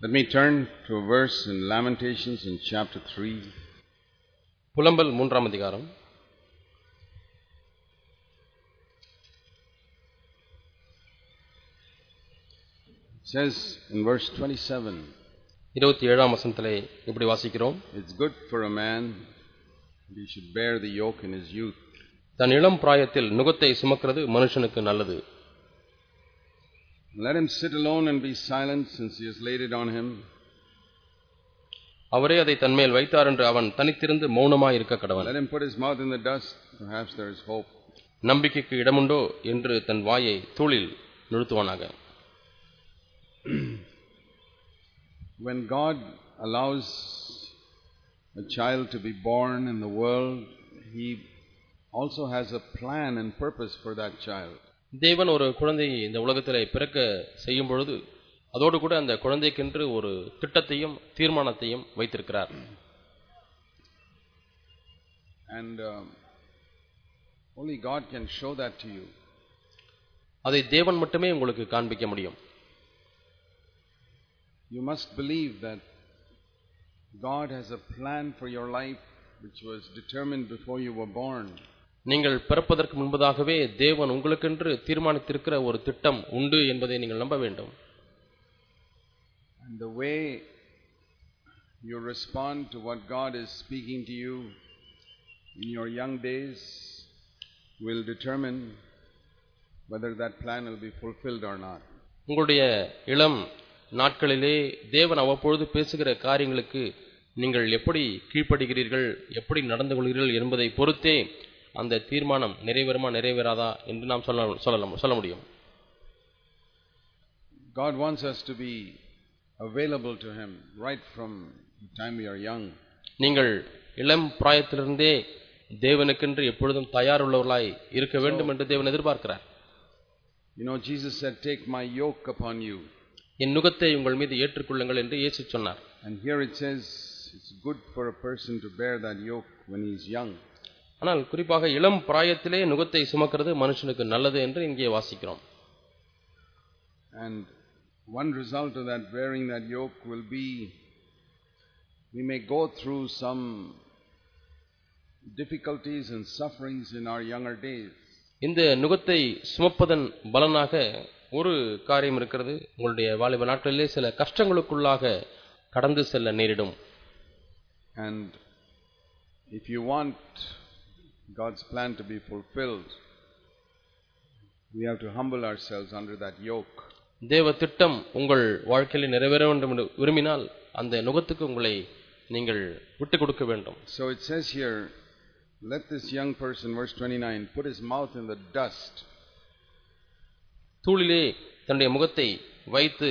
Let me turn to a verse in Lamentations in chapter 3. புலம்பல் மூன்றாம் அதிகாரம் It says in verse 27 இருபத்தி ஏழாம் வசனத்திலே இப்படி வாசிக்கிறோம் It's good for a man that he should bear the yoke in his youth. தன் இளம் பிராயத்தில் நுகத்தை சுமக்கிறது மனுஷனுக்கு நல்லது Let him sit alone and be silent since he has laid it on him. அவரே அதை தன்மேல் வைத்தார் என்று அவன் தனித்திருந்து மௌனமாய் இருக்க கடவன் Let him put his mouth in the dust. Perhaps there is hope. நம்பிக்கைக்கு இடமுண்டோ என்று தன் வாயை தூளில் நிறுத்துவானாக When God allows a child to be born in the world, he also has a plan and purpose for that child. தேவன் ஒரு குழந்தையை இந்த உலகத்திலே பிறக்க செய்யும் பொழுது அதோடு கூட அந்த குழந்தைக்கென்று ஒரு திட்டத்தையும் தீர்மானத்தையும் வைத்திருக்கிறார் And um, only God can show that to you. அதை தேவன் மட்டுமே உங்களுக்கு காண்பிக்க முடியும் You must believe that God has a plan for your life which was determined before you were born. நீங்கள் பிறப்பதற்கு முன்பதாகவே தேவன் உங்களுக்கென்று தீர்மானித்திருக்கிற ஒரு திட்டம் உண்டு என்பதை நீங்கள் நம்ப வேண்டும் And the way you respond to what God is speaking to you in your young days will determine whether that plan will be fulfilled or not. உங்களுடைய இளம் நாட்களிலே தேவன் அவ்வப்பொழுது பேசுகிற காரியங்களுக்கு நீங்கள் எப்படி கீழ்ப்படுகிறீர்கள் எப்படி நடந்து கொள்கிறீர்கள் என்பதை பொறுத்தே அந்த தீர்மானம் நிறைவேறுமா நிறைவேறாதா என்று நாம் சொல்ல சொல்லலாம் சொல்ல முடியும் God wants us to be available to Him right from the time we are young. நீங்கள் இளம் பிராயத்திலிருந்தே தேவனுக்கென்று எப்பொழுதும் தயாருள்ளவர்களாய் இருக்க வேண்டும் என்று தேவன் எதிர்பார்க்கிறார் You know, Jesus said, Take my yoke upon you. என் நுகத்தை உங்கள் மீது ஏற்றுக்கொள்ளுங்கள் என்று இயேசு சொன்னார் And here it says, It's good for a person to bear that yoke when he is young. ஆனால் குறிப்பாக இளம் பிராயத்திலே நுகத்தை சுமக்கிறது மனுஷனுக்கு நல்லது என்று இங்கே வாசிக்கிறோம். And one result of that bearing that yoke will be we may go through some difficulties and sufferings in our younger days. இந்த நுகத்தை சுமப்பதன் பலனாக ஒரு காரியம் இருக்கிறது. உங்களுடைய வாலிப நாட்களிலே சில கஷ்டங்களுக்குள்ளாக கடந்து செல்ல நேரிடும். And if you want God's plan to be fulfilled, we have to humble ourselves under that yoke. தேவ திட்டம் உங்கள் வாழ்க்கையில் நிறைவேற வேண்டும் என்று விரும்பினால் அந்த நுகத்துக்கு உங்களை நீங்கள் விட்டுக் கொடுக்க வேண்டும் So it says here, let this young person, verse 29, put his mouth in the dust தூளிலே தன்னுடைய முகத்தை வைத்து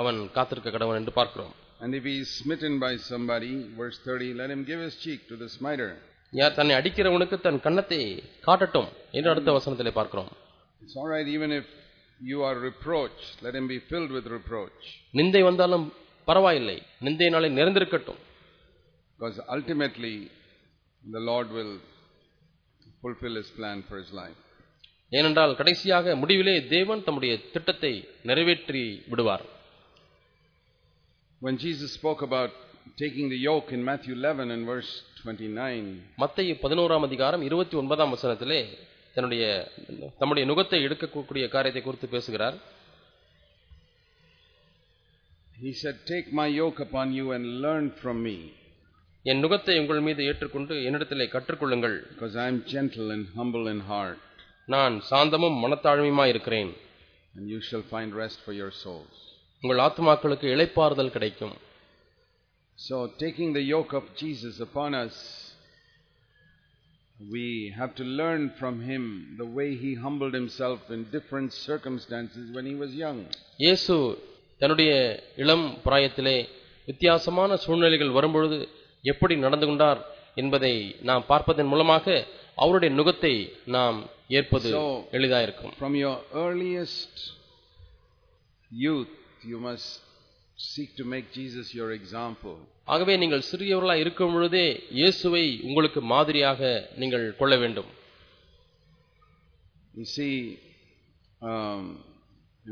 அவன் காத்திருக்க கடவன் என்று பார்க்கிறோம் And if he is smitten by somebody, verse 30, let him give his cheek to the smiter. யார் தன்னை அடிக்கிறவனுக்கு தன் கன்னத்தை காட்டட்டும் என்று அடுத்த வசனத்திலே பார்க்கிறோம் It's all right even if you are reproached, let him be filled with reproach. நிந்தை வந்தாலும் பரவாயில்லை நிந்தையினாலே நிறைந்திருக்கட்டும் Because ultimately, the Lord will fulfill his plan for his life. ஏனென்றால் கடைசியாக முடிவிலே தேவன் தம்முடைய திட்டத்தை நிறைவேற்றி விடுவார் When Jesus spoke about taking the yoke in Matthew 11 and verse 29, மத்திய பதினோராம் அதிகாரம் இருபத்தி ஒன்பதாம் வசனத்திலே தன்னுடைய தம்முடைய நுகத்தை எடுக்கக்கூடிய காரியத்தை குறித்து பேசுகிறார். He said, Take my yoke upon you and learn from me, என் நுகத்தை உங்கள் மீது ஏற்றுக்கொண்டு என்னிடத்திலே கற்றுக்கொள்ளுங்கள். Because I am gentle and humble in heart, நான் சாந்தமும் மனத்தாழ்மையுமாய் இருக்கிறேன். And you shall find rest for your souls. உங்கள் ஆத்மாக்களுக்கு இளைப்பாறுதல் கிடைக்கும். So, taking the yoke of Jesus upon us, we have to learn from him the way he humbled himself in different circumstances when he was young. இயேசு தன்னுடைய இளம் பிராயத்திலே வித்தியாசமான சூழ்நிலைகள் வரும்பொழுது எப்படி நடந்து கொண்டார் என்பதை நாம் பார்ப்பதன் மூலமாக அவருடைய நுகத்தை நாம் ஏற்பது So- எளிதாயிருக்கும் From your earliest youth, you must seek to make Jesus your example. ஆகவே நீங்கள் சிறியவர்களாய் இருக்கும் பொழுதே இயேசுவை உங்களுக்கு மாதிரியாக நீங்கள் கொள்ள வேண்டும் You see, um,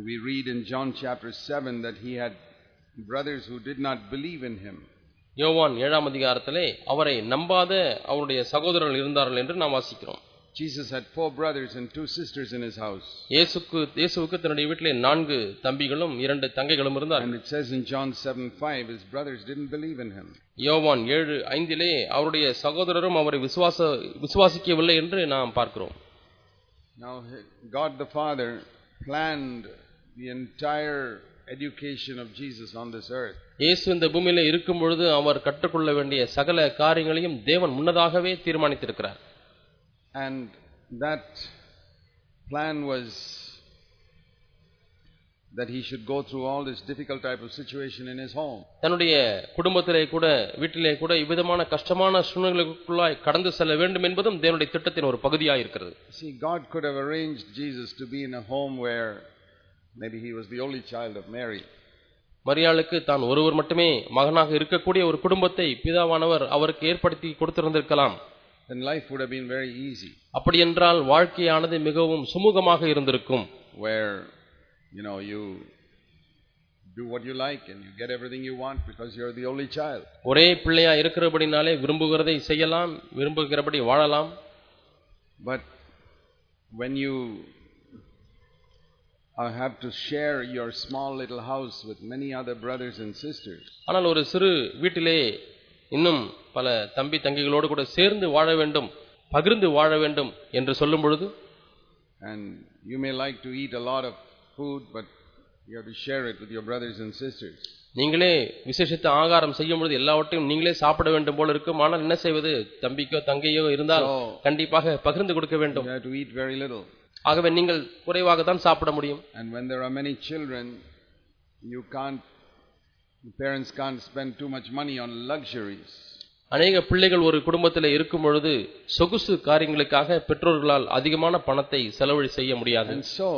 we read in John chapter 7 that he had brothers who did not believe in him. யோவான் ஏழாம் அதிகாரத்திலே அவரை நம்பாத அவருடைய சகோதரர்கள் இருந்தார்கள் என்று நாம் வாசிக்கிறோம் Jesus had four brothers and two sisters in his house. இயேசுக்கு இயேசுவுக்கு தன்னுடைய வீட்டிலே நான்கு தம்பிகளும் இரண்டு தங்கைகளும் இருந்தார்கள் And it says in John 7 5, his brothers didn't believe in him. யோவான் ஏழு ஐந்திலே அவருடைய சகோதரரும் அவரை விசுவாச விசுவாசிக்கவில்லை என்று நாம் பார்க்கிறோம் Now, God the Father planned the entire education of Jesus on this earth. இயேசு இந்த பூமியில இருக்கும் பொழுது அவர் கற்றுக்கொள்ள வேண்டிய சகல காரியங்களையும் தேவன் முன்னதாகவே தீர்மானித்திருக்கிறார் And that plan was that he should go through all this difficult type of situation in his home. தன்னுடைய குடும்பத்திலே கூட வீட்டிலே கூட இவ்விதமான கஷ்டமான சூழ்நிலைக்குள்ளாய் கடந்து செல்ல வேண்டும் என்பதும் தேவனுடைய திட்டத்தின் ஒரு பகுதியாக இருக்கிறது See, God could have arranged Jesus to be in a home where maybe he was the only child of Mary. மரியாளுக்கு தான் ஒருவர் மட்டுமே மகனாக இருக்கக்கூடிய ஒரு குடும்பத்தை பிதாவானவர் அவருக்கு ஏற்படுத்தி கொடுத்திருந்திருக்கலாம் Then life would have been very easy, அப்படி என்றால் வாழ்க்கையானது மிகவும் சுமூகமாக இருந்திருக்கும் where, you know, you do what you like and you get everything you want because you're the only child. ஒரே பிள்ளையா இருக்கிறபடினாலே விரும்புகிறதை செய்யலாம் விரும்புகிறபடி வாழலாம் But when you uh, have to share your small little house with many other brothers and sisters, ஆனால் ஒரு சிறு வீட்டிலே இன்னும் பல தம்பி தங்கைகளோடு கூட சேர்ந்து வாழ வேண்டும் பகிர்ந்து வாழ வேண்டும் என்று சொல்லும் பொழுது and you may like to eat a lot of food, but you have to share it with your brothers and sisters. நீங்களே விசேஷித்த ஆகாரம் செய்யும் பொழுது எல்லாவற்றையும் நீங்களே சாப்பிட வேண்டும் போல இருக்கும் ஆனால் என்ன செய்வது தம்பிக்கோ தங்கையோ இருந்தால் கண்டிப்பாக பகிர்ந்து கொடுக்க வேண்டும். ஆகவே நீங்கள் குறைவாக தான் சாப்பிட முடியும் And when there are many children, you can't, parents can't spend too much money on luxuries. அநேக பிள்ளைகள் ஒரு குடும்பத்தில் இருக்கும் பொழுது சொகுசு காரியங்களுக்காக பெற்றோர்களால் அதிகமான பணத்தை செலவழி செய்ய முடியாது And so,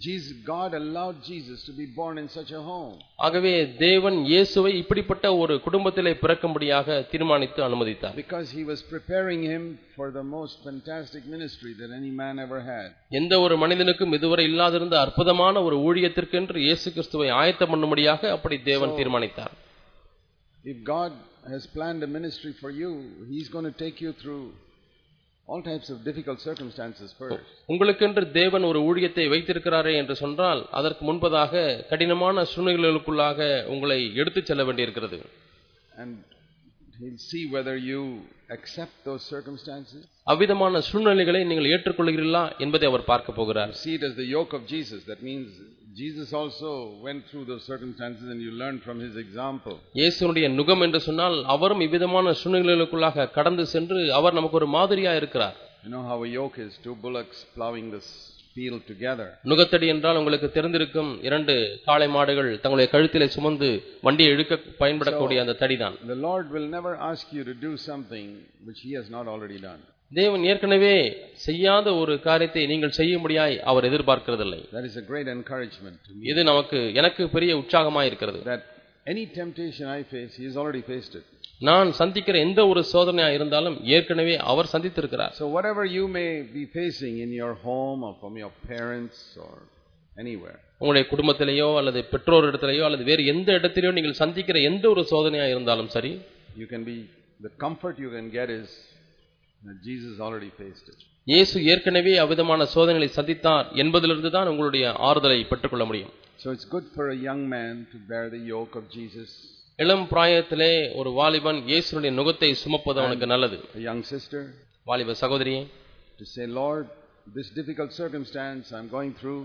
Jesus, God allowed Jesus to be born in such a home. ஆகவே தேவன் இயேசுவை இப்படிப்பட்ட ஒரு குடும்பத்திலே பிறக்கும்படியாக தீர்மானித்து அனுமதித்தார் Because he was preparing him for the most fantastic ministry that any man ever had. எந்த ஒரு மனிதனுக்கும் இதுவரை இல்லாதிருந்த அற்புதமான ஒரு ஊழியத்திற்கென்று இயேசு கிறிஸ்துவை ஆயத்தம் பண்ணும்படியாக அப்படி தேவன் தீர்மானித்தார் If God has planned a ministry for you, he's going to take you through all types of difficult circumstances first. உங்களுக்கென்று தேவன் ஒரு ஊழியத்தை வைத்திருக்கிறாரே என்று சொன்னால் அதற்கு முன்பதாக கடினமான சூழ்நிலைகளுக்குள்ளாக உங்களை எடுத்துச் செல்ல வேண்டியிருக்கிறது And he'll see whether you accept those circumstances. அவ்விதமான சூழ்நிலைகளை நீங்கள் ஏற்றுக்கொள்கிறீர்களா என்பதை அவர் பார்க்க போகிறார் See it as the yoke of Jesus. That means Jesus also went through those circumstances and you learn from his example. இயேசுனுடைய நுகம் என்று சொன்னால் அவரும் இவ்விதமான சூழ்நிலைகளுக்குள்ளாக கடந்து சென்று அவர் நமக்கு ஒரு மாதிரியா இருக்கிறார் You know how a yoke is two bullocks plowing this field together. நுகத்தடி என்றால் உங்களுக்கு தெரிந்திருக்கும் இரண்டு காளை மாடுகள் தங்களுடைய கழுத்திலே சுமந்து வண்டியை இழுக்க பயன்படக்கூடிய அந்த தடிதான் The Lord will never ask you to do something which he has not already done. தேவன் ஏற்கனவே செய்யாத ஒரு காரியத்தை நீங்கள் செய்யும்படியாய் அவர் எதிர்பார்க்கிறதில்லை That is a great encouragement to me. இது நமக்கு எனக்கு பெரிய உற்சாகமாய் இருக்கிறது That any temptation I face, he has already faced it. நான் சந்திக்கிற எந்த ஒரு சோதனையா இருந்தாலும் ஏற்கனவே அவர் சந்தித்திருக்கிறார் So whatever you may be facing in your home or from your parents or anywhere, உங்களுடைய குடும்பத்திலேயோ அல்லது பெற்றோர் இடத்திலேயோ அல்லது வேறு எந்த இடத்திலேயோ நீங்கள் சந்திக்கிற எந்த ஒரு சோதனையா இருந்தாலும் சரி you can be, the comfort you can get is that Jesus already faced it. இயேசு ஏற்கனவே அவ்விதமான சோதனைகளை சந்தித்தார் என்பதிலிருந்து தான் உங்களுடைய ஆறுதலை பெற்றுக்கொள்ள முடியும் So it's good for a young man to bear the yoke of Jesus, இளம் பிராயத்திலே ஒரு வாலிபன் இயேசுனுடைய நுகத்தை சுமப்பது அவனுக்கு நல்லது a young sister, வாலிப சகோதரியே to say, Lord, this difficult circumstance I'm going through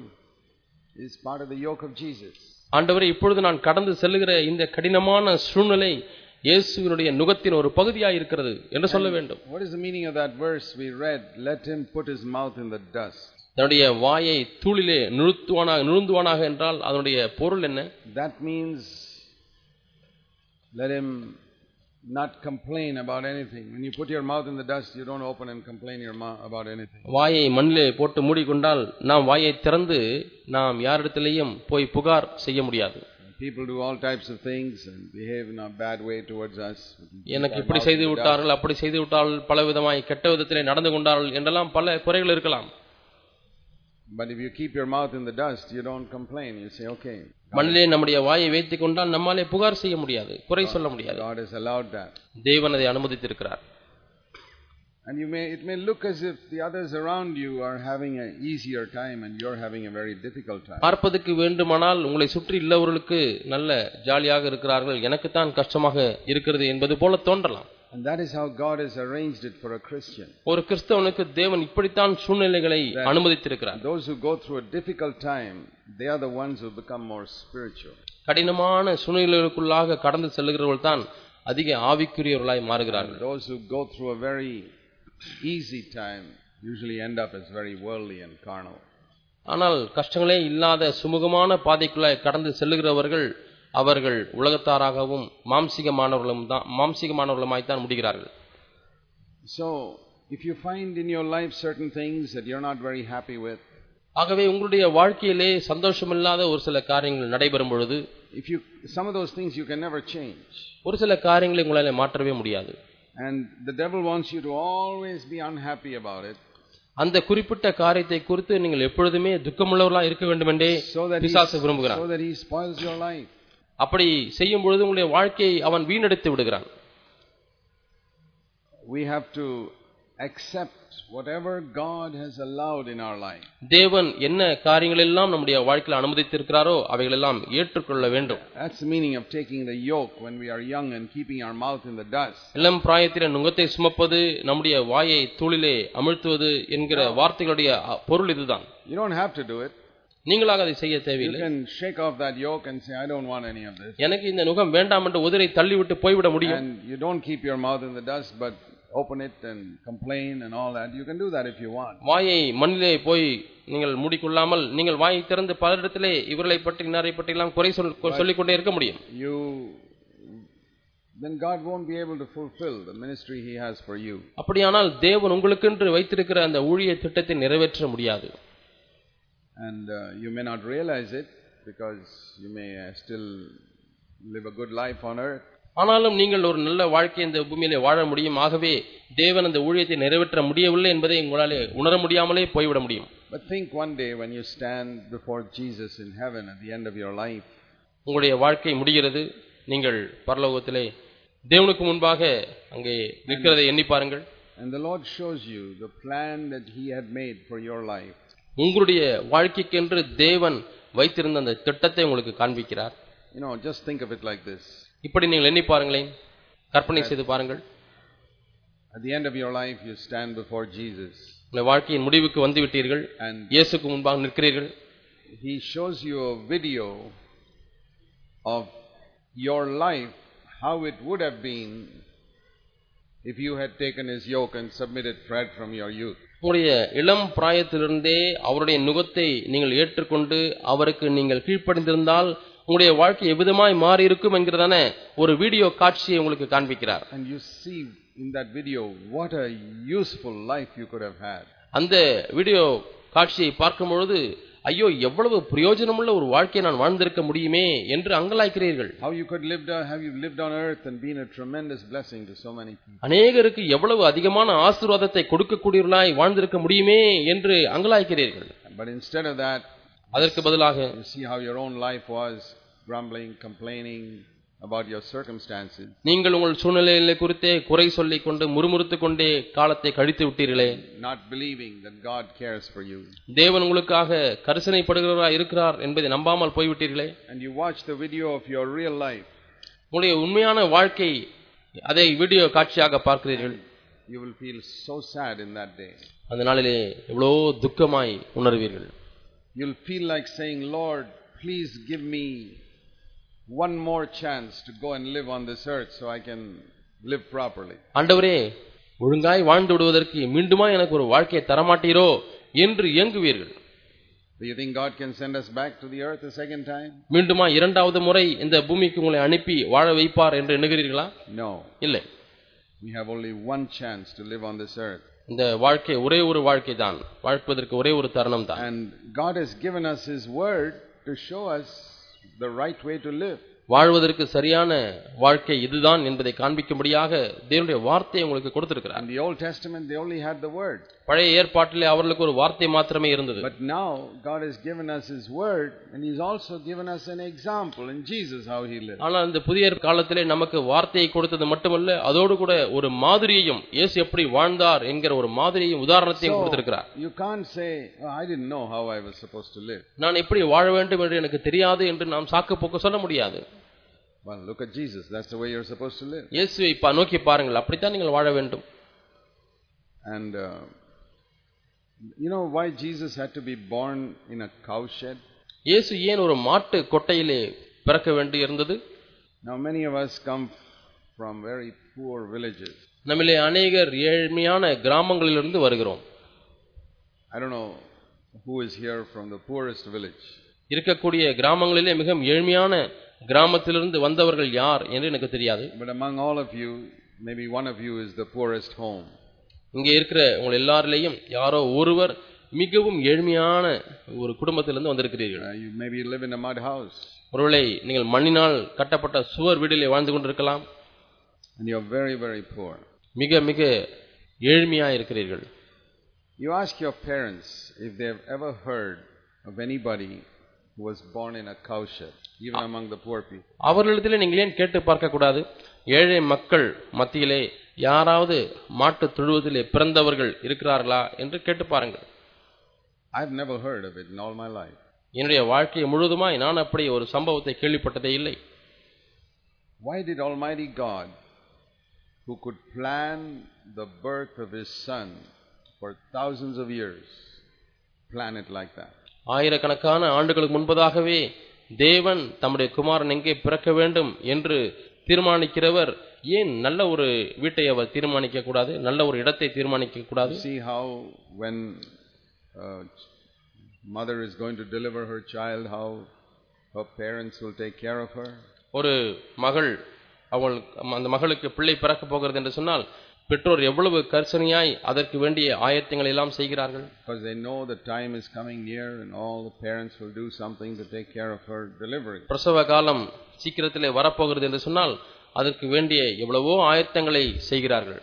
is part of the yoke of Jesus. ஆண்டவரே இப்பொழுது நான் கடந்து செல்லுகிற இந்த கடினமான சூழ்நிலை இயேசுவினுடைய நுகத்தின் ஒரு பகுதியாய் இருக்கிறது என்று சொல்ல வேண்டும் What is the meaning of that verse we read? Let him put his mouth in the dust. தன்னுடைய வாயை தூளிலே நிறுத்துவானாக நிறுந்துவானாக என்றால் அதனுடைய பொருள் என்ன That means let him not complain about anything. When you put your mouth in the dust, you don't open and complain your mouth about anything. வாயை மண்ணிலே போட்டு மூடிக்கொண்டால் நாம் வாயை திறந்து நாம் யாரிடத்திலேயும் போய் புகார் செய்ய முடியாது People do all types of things and behave in a bad way towards us. எனக்கு இப்படி செய்து விட்டார்கள் அப்படி செய்து விட்டார்கள் பல விதமாய் கெட்ட விதத்திலே நடந்து கொண்டார்கள் என்றெல்லாம் பல குறைகள் இருக்கலாம். But if you keep your mouth in the dust, you don't complain. You say, okay, மண்ணிலே நம்முடைய வாயை வைத்துக் கொண்டால் நம்மாலே புகார் செய்ய முடியாது குறை சொல்ல முடியாது God has allowed that. தேவன் அதை அனுமதித்திருக்கிறார் And you may, it may look as if the others around you are having an easier time and you're having a very difficult time. பார்ப்பதற்கு வேண்டுமானால் உங்களை சுற்றி உள்ளவர்களுக்கு நல்ல ஜாலியாக இருக்கிறார்கள் எனக்குத்தான் கஷ்டமாக இருக்கிறது என்பது போல தோன்றலாம் And that is how God has arranged it for a Christian. ஒரு கிறிஸ்தவனுக்கு தேவன் இப்படித்தான் சூழ்நிலைகளை அனுமதித்திருக்கிறார் Those who go through a difficult time, they are the ones who become more spiritual. கடினமான சூழ்நிலைகளுக்குள்ளாக கடந்து செல்லுகிறவர்கள் தான் அதிக ஆவிக்குரியவர்களாய் மாறுகிறார்கள் Those who go through a very easy time usually end up as very worldly and carnal. ஆனால் கஷ்டங்களே இல்லாத சுமூகமான பாதைக்குள்ளாய் கடந்து செல்லுகிறவர்கள் அவர்கள் உலகத்தாராகவும் மாம்சிகமானவர்களும் தான் மாம்சிகமானவர்களுமாய்த்தான் முடிகிறார்கள் So, if you find in your life certain things that you're not very happy with, ஆகவே உங்களுடைய வாழ்க்கையிலே சந்தோஷமில்லாத ஒரு சில காரியங்கள் நடைபெறும் பொழுது if you some of those things you can never change. ஒரு சில காரியங்களை உங்களால் மாற்றவே முடியாது And the devil wants you to always be unhappy about it அந்த குறிப்பிட்ட காரியத்தை குறித்து நீங்கள் எப்பொழுதுமே துக்கமுள்ளவர்களா இருக்க வேண்டும் என்றே so that, he, பிசாசு விரும்புகிறான் so that he spoils your life. அப்படி செய்யும் பொழுது உங்களுடைய வாழ்க்கையை அவன் வீணடித்து விடுகிறான் We have to accept whatever God has allowed in our life. தேவன் என்ன காரியங்கள் எல்லாம் நம்முடைய வாழ்க்கையில் அனுமதித்திருக்கிறாரோ அவைகளெல்லாம் ஏற்றுக்கொள்ள வேண்டும் That's the meaning of taking the yoke when we are young and keeping our mouth in the dust. இளம் பிராயத்தில் நுகத்தை சுமப்பது நம்முடைய வாயை தூளிலே அமிழ்த்துவது என்கிற வார்த்தைகளுடைய அ, பொருள் இதுதான் You don't have to do it. நீங்களாக அதை செய்ய You தேவையில்லை can shake off that yoke and say, I don't want any of this. எனக்கு இந்த நுகம் வேண்டாம் என்று உதிரை தள்ளிவிட்டு போய்விட முடியும் And you don't keep your mouth in the dust, but open it and complain and all that. You can do that if you want. வாயை மண்ணிலே போய் நீங்கள் மூடிக்கொள்ளாமல் நீங்கள் வாயை திறந்து பலரிடத்திலே இவர்களை பற்றி இன்னாரை பற்றி எல்லாம் குறை சொல் சொல்லிக் கொண்டே இருக்க முடியும் You then God won't be able to fulfill the ministry He has for you. அப்படியானால் தேவன் உங்களுக்கென்று வைத்திருக்கிற அந்த ஊழிய திட்டத்தை நிறைவேற்ற முடியாது And uh, you may not realize it because you may uh, still live a good life on earth. ஆனாலும் நீங்கள் ஒரு நல்ல வாழ்க்கை இந்த பூமியிலே வாழ முடியும் ஆகவே தேவன் அந்த ஊழியத்தை நிறைவேற்ற முடியவில்லை என்பதை உங்களாலே உணர முடியாமலே போய்விட முடியும் But think one day when you stand before Jesus in heaven at the end of your life, உங்களுடைய வாழ்க்கை முடிகிறது நீங்கள் பரலோகத்திலே தேவனுக்கு முன்பாக அங்கே நிற்கிறதை எண்ணி பாருங்கள் and the Lord shows you the plan that He had made for your life. உங்களுடைய வாழ்க்கைக்கென்று தேவன் வைத்திருந்த அந்த திட்டத்தை உங்களுக்கு காண்பிக்கிறார் You know, just think of it like this. இப்படி நீங்கள் எண்ணி பாருங்களேன் கற்பனை செய்து பாருங்கள் At the end of your life, you stand before Jesus, உங்களுடைய வாழ்க்கையின் முடிவுக்கு வந்து விட்டீர்கள் இயேசுக்கு முன்பாக நிற்கிறீர்கள் He shows you a video of your life, how it would have been if you had taken His yoke and submitted right from your youth. உங்களுடைய இளம் பிராயத்திலிருந்தே அவருடைய நுகத்தை நீங்கள் ஏற்றுக்கொண்டு அவருக்கு நீங்கள் கீழ்ப்படிந்திருந்தால் உங்களுடைய வாழ்க்கை எவ்விதமாய் மாறி இருக்கும் என்கிறதான ஒரு வீடியோ காட்சியை உங்களுக்கு காண்பிக்கிறார் And you see in that video what a useful life you could have had. அந்த வீடியோ காட்சியை பார்க்கும் பொழுது ஐயோ எவ்வளவு பிரயோஜனமுள்ள ஒரு வாழ்க்கையை நான் வாழ்ந்திருக்க முடியுமே என்று அங்கலாய்க்கிறீர்கள் How you could live down, have you lived on earth and been a tremendous blessing to so many people. அநேகருக்கு எவ்வளவு அதிகமான ஆசீர்வாதத்தை கொடுக்கக்கூடியவர்களாய் வாழ்ந்திருக்க முடியுமே என்று அங்கலாய்க்கிறீர்கள் But instead of that, அதற்கு பதிலாக you see how your own life was grumbling, complaining about your circumstances. நீங்கள் உங்கள் சூழ்நிலைகளை குறித்தே குறை சொல்லிக் கொண்டு முறுமுறுத்துக் கொண்டே காலத்தை கழித்து விட்டீர்களே not believing that God cares for you. தேவன் உங்களுக்காக கரிசனைப்படுகிறவராய் இருக்கிறார் என்பதை நம்பாமல் போய்விட்டீர்களே And you watch the video of your real life, உங்களுடைய உண்மையான வாழ்க்கை அதை வீடியோ காட்சியாக பார்க்கிறீர்கள் you will feel so sad in that day. அந்த நாளிலே எவ்வளோ துக்கமாய் உணர்வீர்கள் You'll feel like saying, Lord, please give me one more chance to go and live on this earth so I can live properly. ஆண்டவரே ஒழுங்காய் வாழ்ந்து விடுவதற்கு மீண்டுமா எனக்கு ஒரு வாழ்க்கையை தரமாட்டீரோ என்று இயங்குவீர்கள் Do you think God can send us back to the earth a second time? மீண்டுமா இரண்டாவது முறை இந்த பூமிக்கு உங்களை அனுப்பி வாழ வைப்பார் என்று எண்ணுகிறீர்களா No. இல்லை We have only one chance to live on this earth. இந்த வாழ்க்கை ஒரே ஒரு வாழ்க்கை தான் வாழ்ப்பதற்கு ஒரே ஒரு தருணம் தான் And God has given us His Word to show us the right way to live. வாழ்வதற்கு சரியான வாழ்க்கை இதுதான் என்பதை காண்பிக்கும்படியாக தேவனுடைய வார்த்தையை உங்களுக்கு கொடுத்திருக்கிறார் In the Old Testament, they only had the Word. பழைய ஏற்பாட்டிலே அவர்களுக்கு ஒரு வார்த்தை மாத்திரமே இருந்தது But now, God has given us His Word, and He's also given us an example in Jesus how He lived. ஆனால் இந்த புதிய காலத்திலே நமக்கு வார்த்தையை கொடுத்தது மட்டுமல்ல அதோடு கூட ஒரு மாதிரியையும் இயேசு எப்படி வாழ்ந்தார் என்கிற ஒரு மாதிரியையும் உதாரணத்தையும் கொடுத்திருக்கிறார் you can't say, oh, I didn't know how I was supposed to live. நான் எப்படி வாழ வேண்டும் என்று எனக்கு தெரியாது என்று நாம் சாக்கு போக்கு சொல்ல முடியாது Well, look at Jesus. That's the way you're supposed to live. இயேசுவை பா- நோக்கி பாருங்கள் அப்படித்தான் நீங்கள் வாழ வேண்டும் And uh, you know why Jesus had to be born in a cowshed? இயேசு ஏன் ஒரு மாட்டு கொட்டையிலே பிறக்க வேண்டி இருந்தது Now, many of us come from very poor villages. நம்மிலே அநேகர் ஏழ்மையான கிராமங்களிலிருந்து வருகிறோம் I don't know who is here from the poorest village. இருக்கக்கூடிய கிராமங்களிலே மிகவும் ஏழ்மையான கிராமத்திலிருந்து வந்தவர்கள் யார் என்று எனக்கு தெரியாது. But among all of you, maybe one of you is the poorest home. இங்கே இருக்கிற உங்கள் எல்லாரிலேயும் யாரோ ஒருவர் மிகவும் ஏழ்மையான ஒரு குடும்பத்திலிருந்து வந்திருக்கிறீர்கள். Uh, you maybe live in a mud house. ஒருவேளை நீங்கள் மண்ணினால் கட்டப்பட்ட சுவர் வீட்டிலே வாழ்ந்து கொண்டிருக்கலாம். And you're very, very poor. மிக மிக ஏழ்மையாக இருக்கிறீர்கள். You ask your parents if they've ever heard of anybody was born in a cowshed, even among the poor people. அவர்களிடத்திலே நீங்கள் ஏன் கேட்டு பார்க்கக்கூடாது ஏழை மக்கள் மத்தியிலே யாராவது மாட்டு தொழுவதிலே பிறந்தவர்கள் இருக்கிறார்களா என்று கேட்டு பாருங்கள் I've never heard of it in all my life. என்னுடைய வாழ்க்கை முழுவதுமாய் நான் அப்படி ஒரு சம்பவத்தை கேள்விப்பட்டதே இல்லை Why did Almighty God, who could plan the birth of His Son for thousands of years, plan it like that? ஆயிரக்கணக்கான ஆண்டுகளுக்கு முன்பதாகவே தேவன் தம்முடைய குமாரன் எங்கே பிறக்க வேண்டும் என்று தீர்மானிக்கிறவர். ஏன் நல்ல ஒரு வீட்டை அவர் தீர்மானிக்க கூடாது? நல்ல ஒரு இடத்தை தீர்மானிக்க கூடாது? See how when a mother is going to deliver her child, how her parents will take care of her? ஒரு மகள் அவள் அந்த மகளுக்கு பிள்ளை பிறக்க போகிறது என்று சொன்னால் பெற்றோர் எவ்வளவு கர்சனையாய் அதற்கு வேண்டிய ஆயத்தங்களை எல்லாம் செய்கிறார்கள் Because they know the time is coming near and all the parents will do something to take care of her delivery. பிரசவ காலம் சீக்கிரத்திலே வரப்போகிறது என்று சொன்னால் அதற்கு வேண்டிய எவ்வளவோ ஆயத்தங்களை செய்கிறார்கள்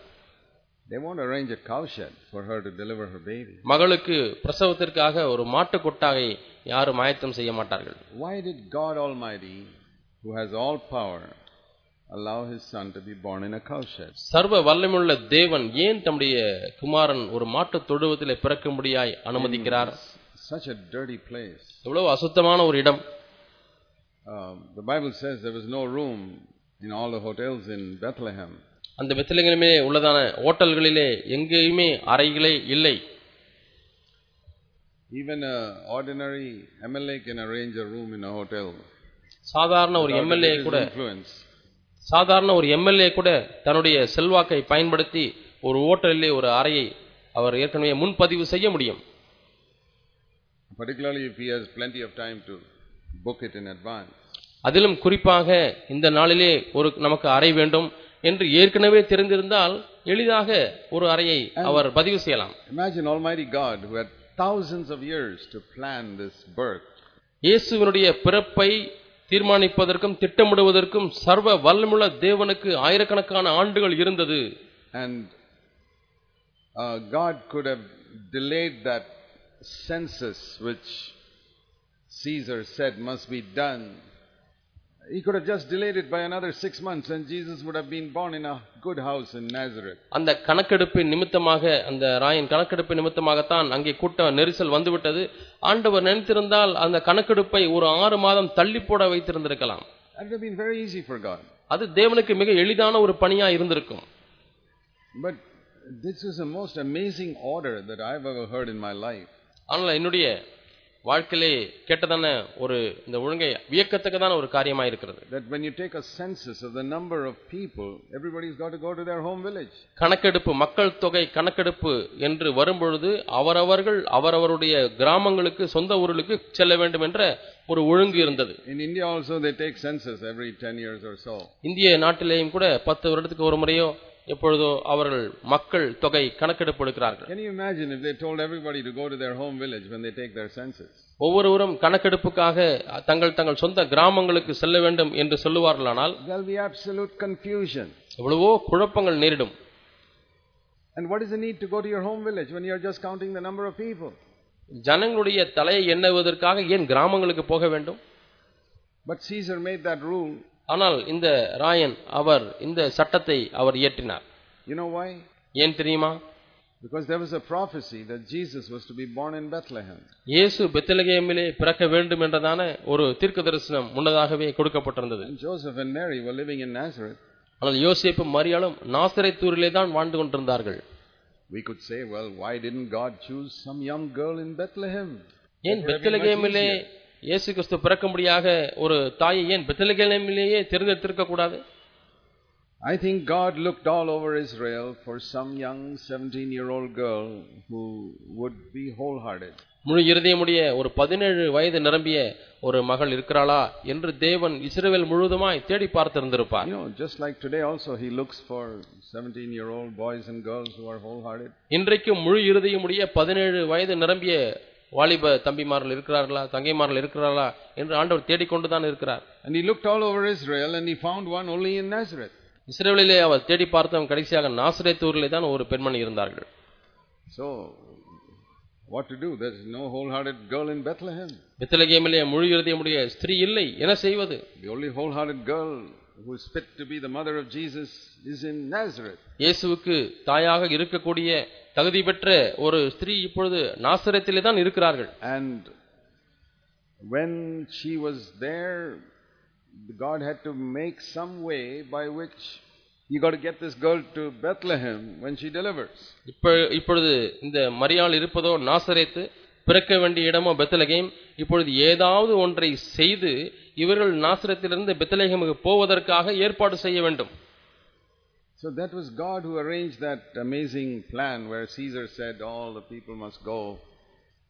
They won't arrange a cowshed for her to deliver her baby. மகளுக்கு பிரசவத்திற்காக ஒரு மாட்டு கொட்டாகை யாரும் ஆயத்தம் செய்ய மாட்டார்கள் Why did God Almighty, who has all power, allow his son to be born in a cowshed? சர்வ வல்லமையுள்ள தேவன் ஏன் தம்முடைய குமாரன் ஒரு மாட்டு தொழுவத்திலே பிறக்கும்படியாய் அனுமதிக்கிறார் Such a dirty place. எவ்வளவு அசுத்தமான ஒரு இடம் Um, the Bible says there was no room in all the hotels in Bethlehem. அந்த வெத்திலங்களுமே உள்ளதான ஓட்டல்களிலே எங்கேயுமே அறைகளே இல்லை Even a ordinary MLA can arrange a room in a hotel. சாதாரண ஒரு எம்எல்ஏ his கூட influence. சாதாரண ஒரு எம்எல்ஏ கூட தன்னுடைய செல்வாக்கை பயன்படுத்தி ஒரு ஓட்டலிலே ஒரு அறையை அவர் ஏற்கனவே முன்பதிவு செய்ய முடியும் Particularly if he has plenty of time to book it in advance. அதிலும் குறிப்பாக இந்த நாளிலே ஒரு நமக்கு அறை வேண்டும் என்று ஏற்கனவே தெரிந்திருந்தால் எளிதாக ஒரு அறையை அவர் பதிவு செய்யலாம் Imagine Almighty God who had thousands of years to plan this birth. இயேசுவினுடைய பிறப்பை தீர்மானிப்பதற்கும் திட்டமிடுவதற்கும் சர்வ வல்லமுள்ள தேவனுக்கு ஆயிரக்கணக்கான ஆண்டுகள் இருந்தது And uh, God could have delayed that census which Caesar said must be done. He could have just delayed it by another six months and Jesus would have been born in a good house in Nazareth. அந்த கணக்கெடுப்பின் நிமித்தமாக அந்த ராயன் கணக்கெடுப்பு நிமித்தமாகத்தான் அங்கே கூட்ட நெரிசல் வந்துவிட்டது ஆண்டவர் நினைத்திருந்தால் அந்த கணக்கெடுப்பை ஒரு ஆறு மாதம் தள்ளி போட வைத்திருந்திருக்கலாம் That would have been very easy for God. அது தேவனுக்கு மிக எளிதான ஒரு பணியா இருந்திருக்கும் But this is the most amazing order that I've ever heard in my life. ஆனால் என்னுடைய வாழ்க்கையிலே கேட்டதான ஒரு இந்த ஒழுங்கை வியக்கத்தக்கதான ஒரு காரியமா இருக்கிறது That when you take a census of the number of people, everybody's got to go to their home village. கணக்கெடுப்பு மக்கள் தொகை கணக்கெடுப்பு என்று வரும்பொழுது அவரவர்கள் அவரவருடைய கிராமங்களுக்கு சொந்த ஊர்களுக்கு செல்ல வேண்டும் என்ற ஒரு ஒழுங்கு இருந்தது In India also they take census every 10 years or so. இந்திய நாட்டிலேயும் கூட பத்து வருடத்துக்கு ஒரு முறையோ எப்பொழுதோ அவர்கள் மக்கள் தொகை கணக்கெடுப்பு எடுக்கிறார்கள் Can you imagine if they told everybody to go to their home village when they take their census? ஒவ்வொருவரும் கணக்கெடுப்புக்காக தங்கள் தங்கள் சொந்த கிராமங்களுக்கு செல்ல வேண்டும் என்று சொல்லுவார்களானால் There'll be absolute confusion. எவ்வளவோ குழப்பங்கள் நேரிடும் And what is the need to go to your home village when you're just counting the number of people? ஜனங்களுடைய தலையை எண்ணுவதற்காக ஏன் கிராமங்களுக்கு போக வேண்டும் But Caesar made that rule. ஆனால் இந்த ராயன் அவர் இந்த சட்டத்தை அவர் இயற்றினார் You know why? ஏன் தெரியுமா Because there was a prophecy that Jesus was to be born in Bethlehem. இயேசு பெத்தலகேமிலே பிறக்க வேண்டும் என்றதான ஒரு தீர்க்க தரிசனம் முன்னதாகவே கொடுக்கப்பட்டிருந்தது And Joseph and Mary were living in Nazareth. ஆனால் யோசேப்பும் மரியாளும் நாசரைத்தூரிலே தான் வாழ்ந்து கொண்டிருந்தார்கள் We could say, well, why didn't God choose some young girl in Bethlehem? ஏன் That இயேசு கிறிஸ்து பிறக்கும்படியாக ஒரு தாயை ஏன் பெத்தலகேமிலேயே தேர்ந்தெடுத்திருக்க கூடாது I think God looked all over Israel for some young 17 year old girl who would be wholehearted. முழு இருதயமுடைய ஒரு பதினேழு வயது நிரம்பிய ஒரு மகள் இருக்கிறாளா என்று தேவன் இஸ்ரவேல் முழுவதுமாய் தேடி பார்த்திருந்திருப்பார் know, just like today also, He looks for 17 year old boys and girls who are wholehearted. இன்றைக்கும் முழு இருதயமுடைய பதினேழு வயது நிரம்பிய வாலிப தம்பிமார்கள் இருக்கிறார்களா தங்கைமார்கள் இருக்கிறார்களா என்று ஆண்டவர் தேடிக்கொண்டுதான் இருக்கிறார் And He looked all over Israel and He found one only in Nazareth. இஸ்ரேலிலே அவர் தேடி பார்த்தவன் கடைசியாக நாசரேத்தூரிலே தான் ஒரு பெண்மணி இருந்தார்கள் So, what to do? There's no wholehearted girl in Bethlehem. பெத்தலகேமிலே முழு இருதயமுடைய ஸ்திரீ இல்லை என்ன செய்வது The only wholehearted girl who is fit to be the mother of Jesus is in Nazareth. இயேசுவுக்கு தாயாக இருக்கக்கூடிய தகுதி பெற்ற ஒரு ஸ்திரீ இப்பொழுது நாசரேத்திலே தான் இருக்கிறார்கள் And when she was there, God had to make some way by which you got to get this girl to Bethlehem when she delivers. இப்ப இப்பொழுது இந்த மரியாள் இருப்பதோ நாசரேத்து பிறக்க வேண்டிய இடமோ பெத்தலகேம் இப்பொழுது ஏதாவது ஒன்றை செய்து இவர்கள் நாசரத்திலிருந்து பெத்தலகேமுக்கு போவதற்காக ஏற்பாடு செய்ய வேண்டும் So that was God who arranged that amazing plan where Caesar said all the people must go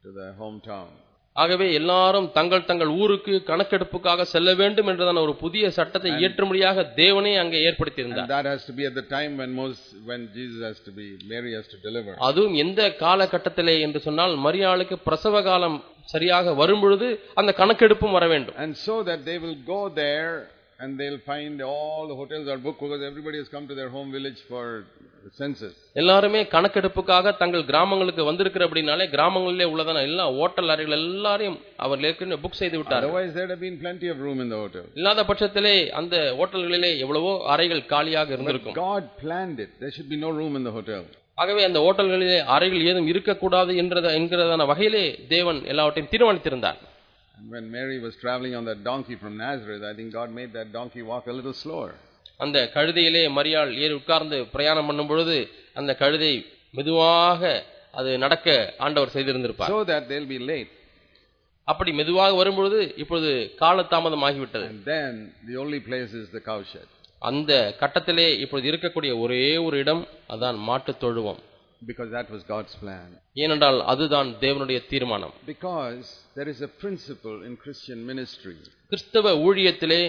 to their hometown. ஆகவே எல்லாரும் தங்கள் தங்கள் ஊருக்கு கணக்கெடுப்புக்காக செல்ல வேண்டும் என்றதான ஒரு புதிய சட்டத்தை இயற்றும்படியாக தேவனே அங்கே And ஏற்படுத்தியிருந்தார் that has to be at the time when Moses, when Jesus has to be, Mary has to deliver. அதுவும் எந்த காலகட்டத்திலே என்று சொன்னால் மரியாளுக்கு பிரசவ காலம் சரியாக வரும்பொழுது அந்த கணக்கெடுப்பும் வர வேண்டும் And so that they will go there and they'll find all the hotels are booked because everybody has come to their home village for census. எல்லாருமே கணக்கெடுப்புக்காக தங்கள் கிராமங்களுக்கு வந்திருக்கிற அப்படின்னாலே கிராமங்களிலே உள்ளதான எல்லா ஓட்டல் அறைகள் எல்லாரையும் அவர் ஏற்கனவே புக் செய்து விட்டார் Otherwise, there'd have been plenty of room in the hotel. இல்லாத பட்சத்திலே அந்த ஓட்டல்களிலே எவ்வளவோ அறைகள் காலியாக But இருந்திருக்கும் God planned it. There should be no room in the hotel. ஆகவே அந்த ஓட்டல்களிலே அறைகள் ஏதும் இருக்கக்கூடாது என்றத என்கிறதான வகையிலே தேவன் எல்லாவற்றையும் தீர்மானித்திருந்தார் And when Mary was traveling on that donkey from Nazareth, I think God made that donkey walk a little slower. அந்த கழுதையிலே மரியாள் ஏறி உட்கார்ந்து பிரயாணம் பண்ணும் பொழுது அந்த கழுதை மெதுவாக அது நடக்க ஆண்டவர் செய்திருந்திருப்பார் So that they'll be late. அப்படி மெதுவாக வரும்பொழுது இப்பொழுது காலதாமதம் ஆகிவிட்டது And then the only place is the cowshed. அந்த கட்டத்திலே இப்பொழுது இருக்கக்கூடிய ஒரே ஒரு இடம் அதான் மாட்டுத் தொழுவம் Because that was God's plan. ஏனென்றால் அதுதான் தேவனுடைய தீர்மானம் Because there is a principle in Christian ministry கிறிஸ்தவ ஊழியத்திலே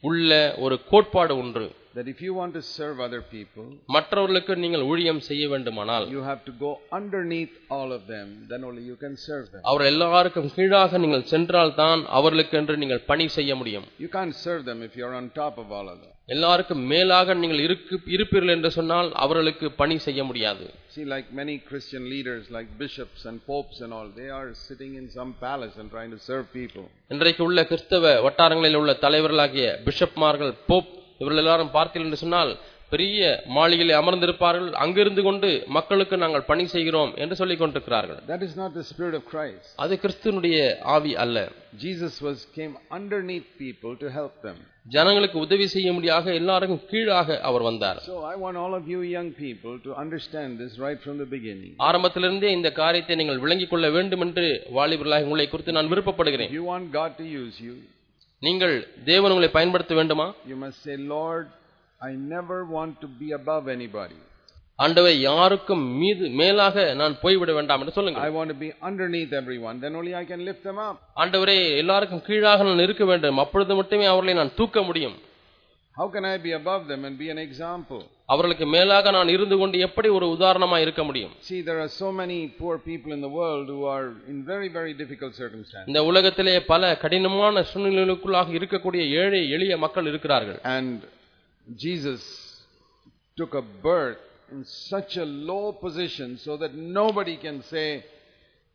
உள்ள ஒரு கோட்பாடு ஒன்று that if you want to serve other people, மற்றவர்களுக்கு நீங்கள் ஊழியம் செய்ய வேண்டுமானால் you have to go underneath all of them, then only you can serve them. அவர் எல்லாருக்கும் கீழாக நீங்கள் சென்றால் தான் அவர்களுக்கென்று நீங்கள் பணி செய்ய முடியும் You can't serve them if you're on top of all of them. எல்லாருக்கும் மேலாக நீங்கள் இருக்கு இருப்பீர்கள் என்று சொன்னால் அவர்களுக்கு பணி செய்ய முடியாது See, like many Christian leaders, like bishops and popes and all, they are sitting in some palace and trying to serve people. இன்றைக்கு உள்ள கிறிஸ்தவ வட்டாரங்களில் உள்ள தலைவர்களாகிய பிஷப்மார்கள் போப் இவர்கள் எல்லாரும் பார்த்தீர்கள் என்று சொன்னால் பெரிய மாளிகையில் அமர்ந்திருப்பார்கள் அங்கிருந்து கொண்டு மக்களுக்கு நாங்கள் பணி செய்கிறோம் என்று சொல்லிக் கொண்டிருக்கிறார்கள் That is not the spirit of Christ. அது கிறிஸ்துவனுடைய ஆவி அல்ல Jesus was came underneath people to help them. ஜனங்களுக்கு உதவி செய்ய முடியாக எல்லாருக்கும் கீழாக அவர் வந்தார் So I want all of you young people to understand this right from the beginning. ஆரம்பத்திலிருந்தே இந்த காரியத்தை நீங்கள் விளங்கிக் கொள்ள வேண்டும் என்று வாலிபர்களாக உங்களை குறித்து நான் விருப்பப்படுகிறேன் you want God to use you, நீங்கள் தேவன் உங்களை பயன்படுத்த வேண்டுமா you must say, Lord, I never want to be above anybody. ஆண்டவை யாருக்கும் மீது மேலாக நான் போய்விட வேண்டாம் என்று சொல்லுங்க I want to be underneath everyone. Then only I can lift them up. ஆண்டவரே எல்லாருக்கும் கீழாக நான் இருக்க வேண்டும் அப்பொழுது மட்டுமே அவர்களை நான் தூக்க முடியும் How can I be above them and be an example? அவர்களுக்கு மேலாக நான் இருந்து கொண்டு எப்படி ஒரு உதாரணமா இருக்க முடியும் See, there are so many poor people in the world who are in very, very difficult circumstances. இந்த உலகத்திலே பல கடினமான சூழ்நிலைகளுக்குள்ளாக இருக்கக்கூடிய ஏழை எளிய மக்கள் இருக்கிறார்கள் And Jesus took a birth in such a low position so that nobody can say,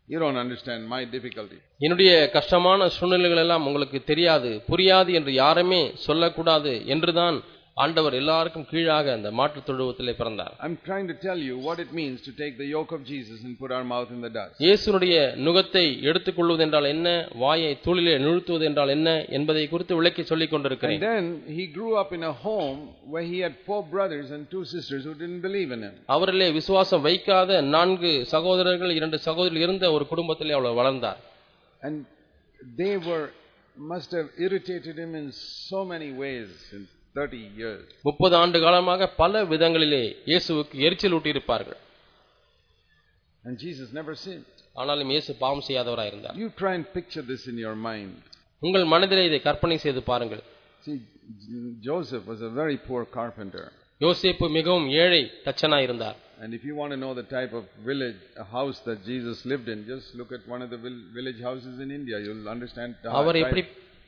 You don't understand my difficulty. என்னுடைய கஷ்டமான சூழ்நிலைகள் எல்லாம் உங்களுக்கு தெரியாது புரியாது என்று யாருமே சொல்லக்கூடாது என்றுதான் ஆண்டவர் எல்லாருக்கும் கீழாக அந்த மாற்றுத் தொழுவத்திலே பிறந்தார் I'm trying to tell you what it means to take the yoke of Jesus and put our mouth in the dust. இயேசுனுடைய நுகத்தை எடுத்துக்கொள்வது என்றால் என்ன வாயை தூளிலே நிறுத்துவது என்றால் என்ன என்பதை குறித்து விளக்கி சொல்லிக் And கொண்டிருக்கிறேன் then he grew up in a home where he had four brothers and two sisters who didn't believe in him. அவரிலே விசுவாசம் வைக்காத நான்கு சகோதரர்கள் இரண்டு சகோதரர்கள் இருந்த ஒரு குடும்பத்திலே அவர் வளர்ந்தார் And they were must have irritated him in so many ways in 30 years. முப்பது ஆண்டு காலமாக பல விதங்களிலே இயேசுவுக்கு எரிச்சல் ஊட்டியிருப்பார்கள் And Jesus never sinned. ஆனாலும் இயேசு பாவம் செய்யாதவராய் இருந்தார் You try and picture this in your mind. உங்கள் மனதிலே இதை கற்பனை செய்து பாருங்கள் See, J- Joseph was a very poor carpenter. யோசேப்பு மிகவும் ஏழை தச்சனாய் இருந்தார் And if you want to know the type of village, a house that Jesus lived in, just look at one of the vil- village houses in India. You'll understand the our type எப்படி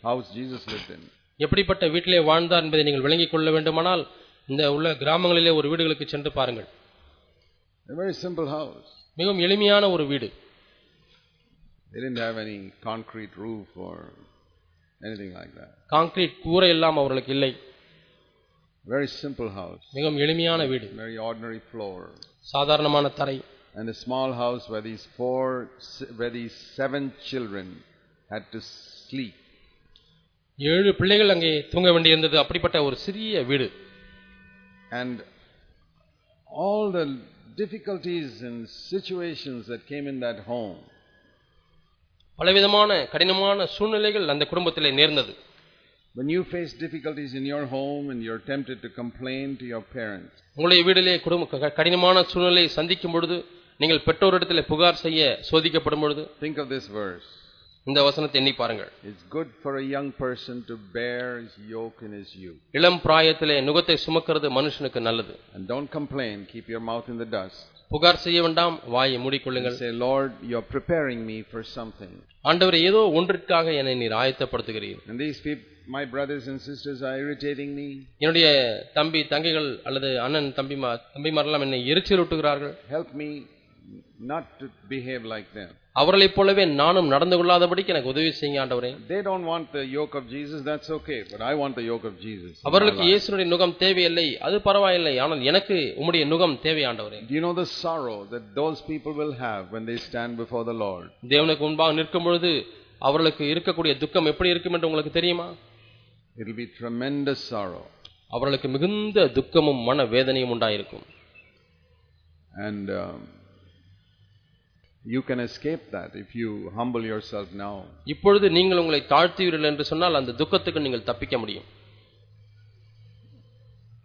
house Jesus lived in. எப்படிப்பட்ட வீட்டிலே வாழ்ந்தார் என்பதை நீங்கள் விளங்கிக் கொள்ள வேண்டுமானால் இந்த உள்ள கிராமங்களிலே ஒரு வீடுகளுக்கு சென்று பாருங்கள் A very simple house. மிகவும் எளிமையான ஒரு வீடு They didn't have any concrete roof or anything like that. Concrete கூரை எல்லாம் அவர்களுக்கு இல்லை Very simple house. மிகவும் எளிமையான வீடு Very ordinary floor. சாதாரணமான தரை And a small house where these four, where these seven children had to sleep. ஏழு பிள்ளைகள் அங்கே தூங்க வேண்டியிருந்தது அப்படிப்பட்ட ஒரு சிறிய வீடு And all the difficulties and situations that came in that home, பலவிதமான கடினமான சூழ்நிலைகள் அந்த குடும்பத்திலே நேர்ந்தது when you face difficulties in your home and you're tempted to complain to your parents, உங்களுடைய வீட்டிலே குடும்ப கடினமான சூழ்நிலையை சந்திக்கும் பொழுது நீங்கள் பெற்றோரிடத்தில் புகார் செய்ய சோதிக்கப்படும் பொழுது think of this verse. இந்த வசனத்தை எண்ணி பாருங்கள் It's good for a young person to bear his yoke in his youth. இளம் பிராயத்திலே நுகத்தை சுமக்கிறது மனுஷனுக்கு நல்லது And don't complain, keep your mouth in the dust. புகார் செய்ய வேண்டாம் வாயை And மூடிக்கொள்ளுங்கள் say, Lord, you're preparing me for something. ஆண்டவர் ஏதோ ஒன்றிற்காக என்னை நீர் ஆயத்தப்படுத்துகிறீர் And these people, my brothers and sisters, are irritating me. என்னுடைய தம்பி தங்கைகள் அல்லது அண்ணன் தம்பிமா தம்பிமாரெல்லாம் என்னை எரிச்சலூட்டுகிறார்கள் Help me not to behave like them. அவர்களைப் போலவே நானும் நடந்து கொள்ளாதபடிக்கு எனக்கு உதவி செய்யுங்க ஆண்டவரே They don't want the yoke of Jesus, that's okay. But I want the yoke of Jesus. அவர்களுக்கு. இயேசுனுடைய நுகம் தேவையில்லை அது பரவாயில்லை ஆனால் எனக்கு உம்முடைய நுகம் தேவை ஆண்டவரே Do you know the sorrow that those people will have when they stand before the Lord? தேவனுக்கு முன்பாக நிற்கும் பொழுது அவர்களுக்கு இருக்கக்கூடிய துக்கம் எப்படி இருக்கும் என்று உங்களுக்கு தெரியுமா It'll be tremendous sorrow. அவர்களுக்கு மிகுந்த துக்கமும் மன வேதனையும் உண்டாயிருக்கும் And um, you can escape that if you humble yourself now. இப்பொழுது நீங்கள் உங்களை தாழ்த்துவீர்கள் என்று சொன்னால் அந்த துக்கத்துக்கு நீங்கள் தப்பிக்க முடியும்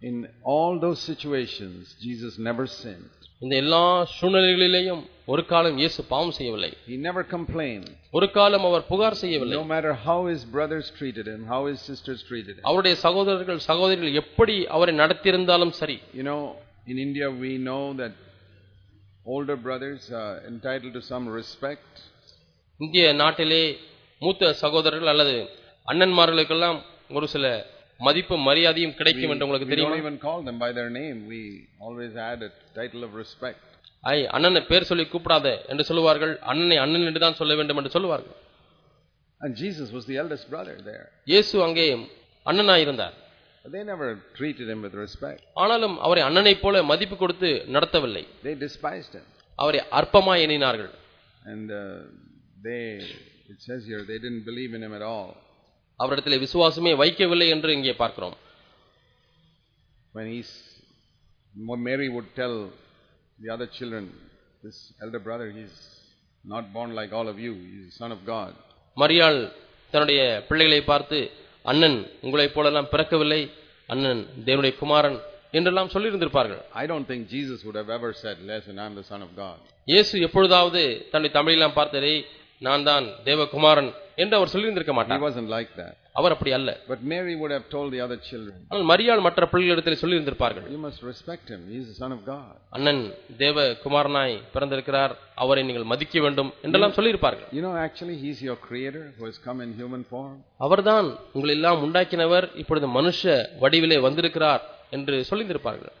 In all those situations, Jesus never sinned. இந்த எல்லா சூழ்நிலைகளிலேயும் ஒரு காலம் இயேசு பாவம் செய்யவில்லை He never complained. ஒரு காலம் அவர் புகார் செய்யவில்லை No matter how his brothers treated him, how his sisters treated him. அவருடைய சகோதரர்கள் சகோதரிகள் எப்படி அவரை நடத்தியிருந்தாலும் சரி You know, in India we know that older brothers are entitled to some respect. இந்திய நாட்டிலே மூத்த சகோதரர்கள் அல்லது அண்ணன்மார்களுக்கெல்லாம் ஒரு சில மதிப்பும் மரியாதையும் கிடைக்கும் என்று உங்களுக்கு We don't தெரியுமா even call them by their name. We always add a title of respect. ஐ அண்ணனை பேர் சொல்லி கூப்பிடாத என்று சொல்லுவார்கள் அண்ணனை அண்ணன் என்று தான் சொல்ல வேண்டும் என்று சொல்லுவார்கள் And Jesus was the eldest brother there. இயேசு அங்கே அண்ணனாயிருந்தார் But they never treated him with respect. ஆனாலும் அவரை அண்ணனைப் போல மதிப்பு கொடுத்து நடத்தவில்லை They despised him. அவரை அற்பமாய் எண்ணினார்கள் And uh, they, it says here, they didn't believe in him at all. அவரிடத்தில் விசுவாசமே வைக்கவில்லை என்று இங்கே பார்க்கிறோம் When he's, when Mary would tell the other children, this elder brother, he's not born like all of you, he's the son of God. மரியாள் தன்னுடைய பிள்ளைகளை பார்த்து அண்ணன் உங்களைப் போலெல்லாம் பிறக்கவில்லை அண்ணன் தேவனுடைய குமாரன் என்றெல்லாம் சொல்லியிருந்திருப்பார்கள். I don't think Jesus would have ever said less and I am the son of God இயேசு எப்பொழுதாவது தன்னை தமிழெல்லாம் பார்த்ததே நான் தான் தேவகுமாரன் என்று அவர் சொல்லியிருந்திருக்க He மாட்டார் wasn't like that. அவர் அப்படி அல்ல But Mary would have told the other children, ஆனால் மரியாள் மற்ற பிள்ளைகளிடத்தில் சொல்லியிருந்திருப்பார்கள் You must respect him. He is the Son of God. அண்ணன் தேவ குமாரனாய் பிறந்திருக்கிறார் அவரை நீங்கள் மதிக்க வேண்டும் என்றெல்லாம் சொல்லியிருப்பார்கள் You know, actually, he's your creator who has come in human form. அவர்தான் உங்களை எல்லாம் உண்டாக்கினவர் இப்பொழுது மனுஷ வடிவிலே வந்திருக்கிறார் என்று சொல்லியிருந்திருப்பார்கள்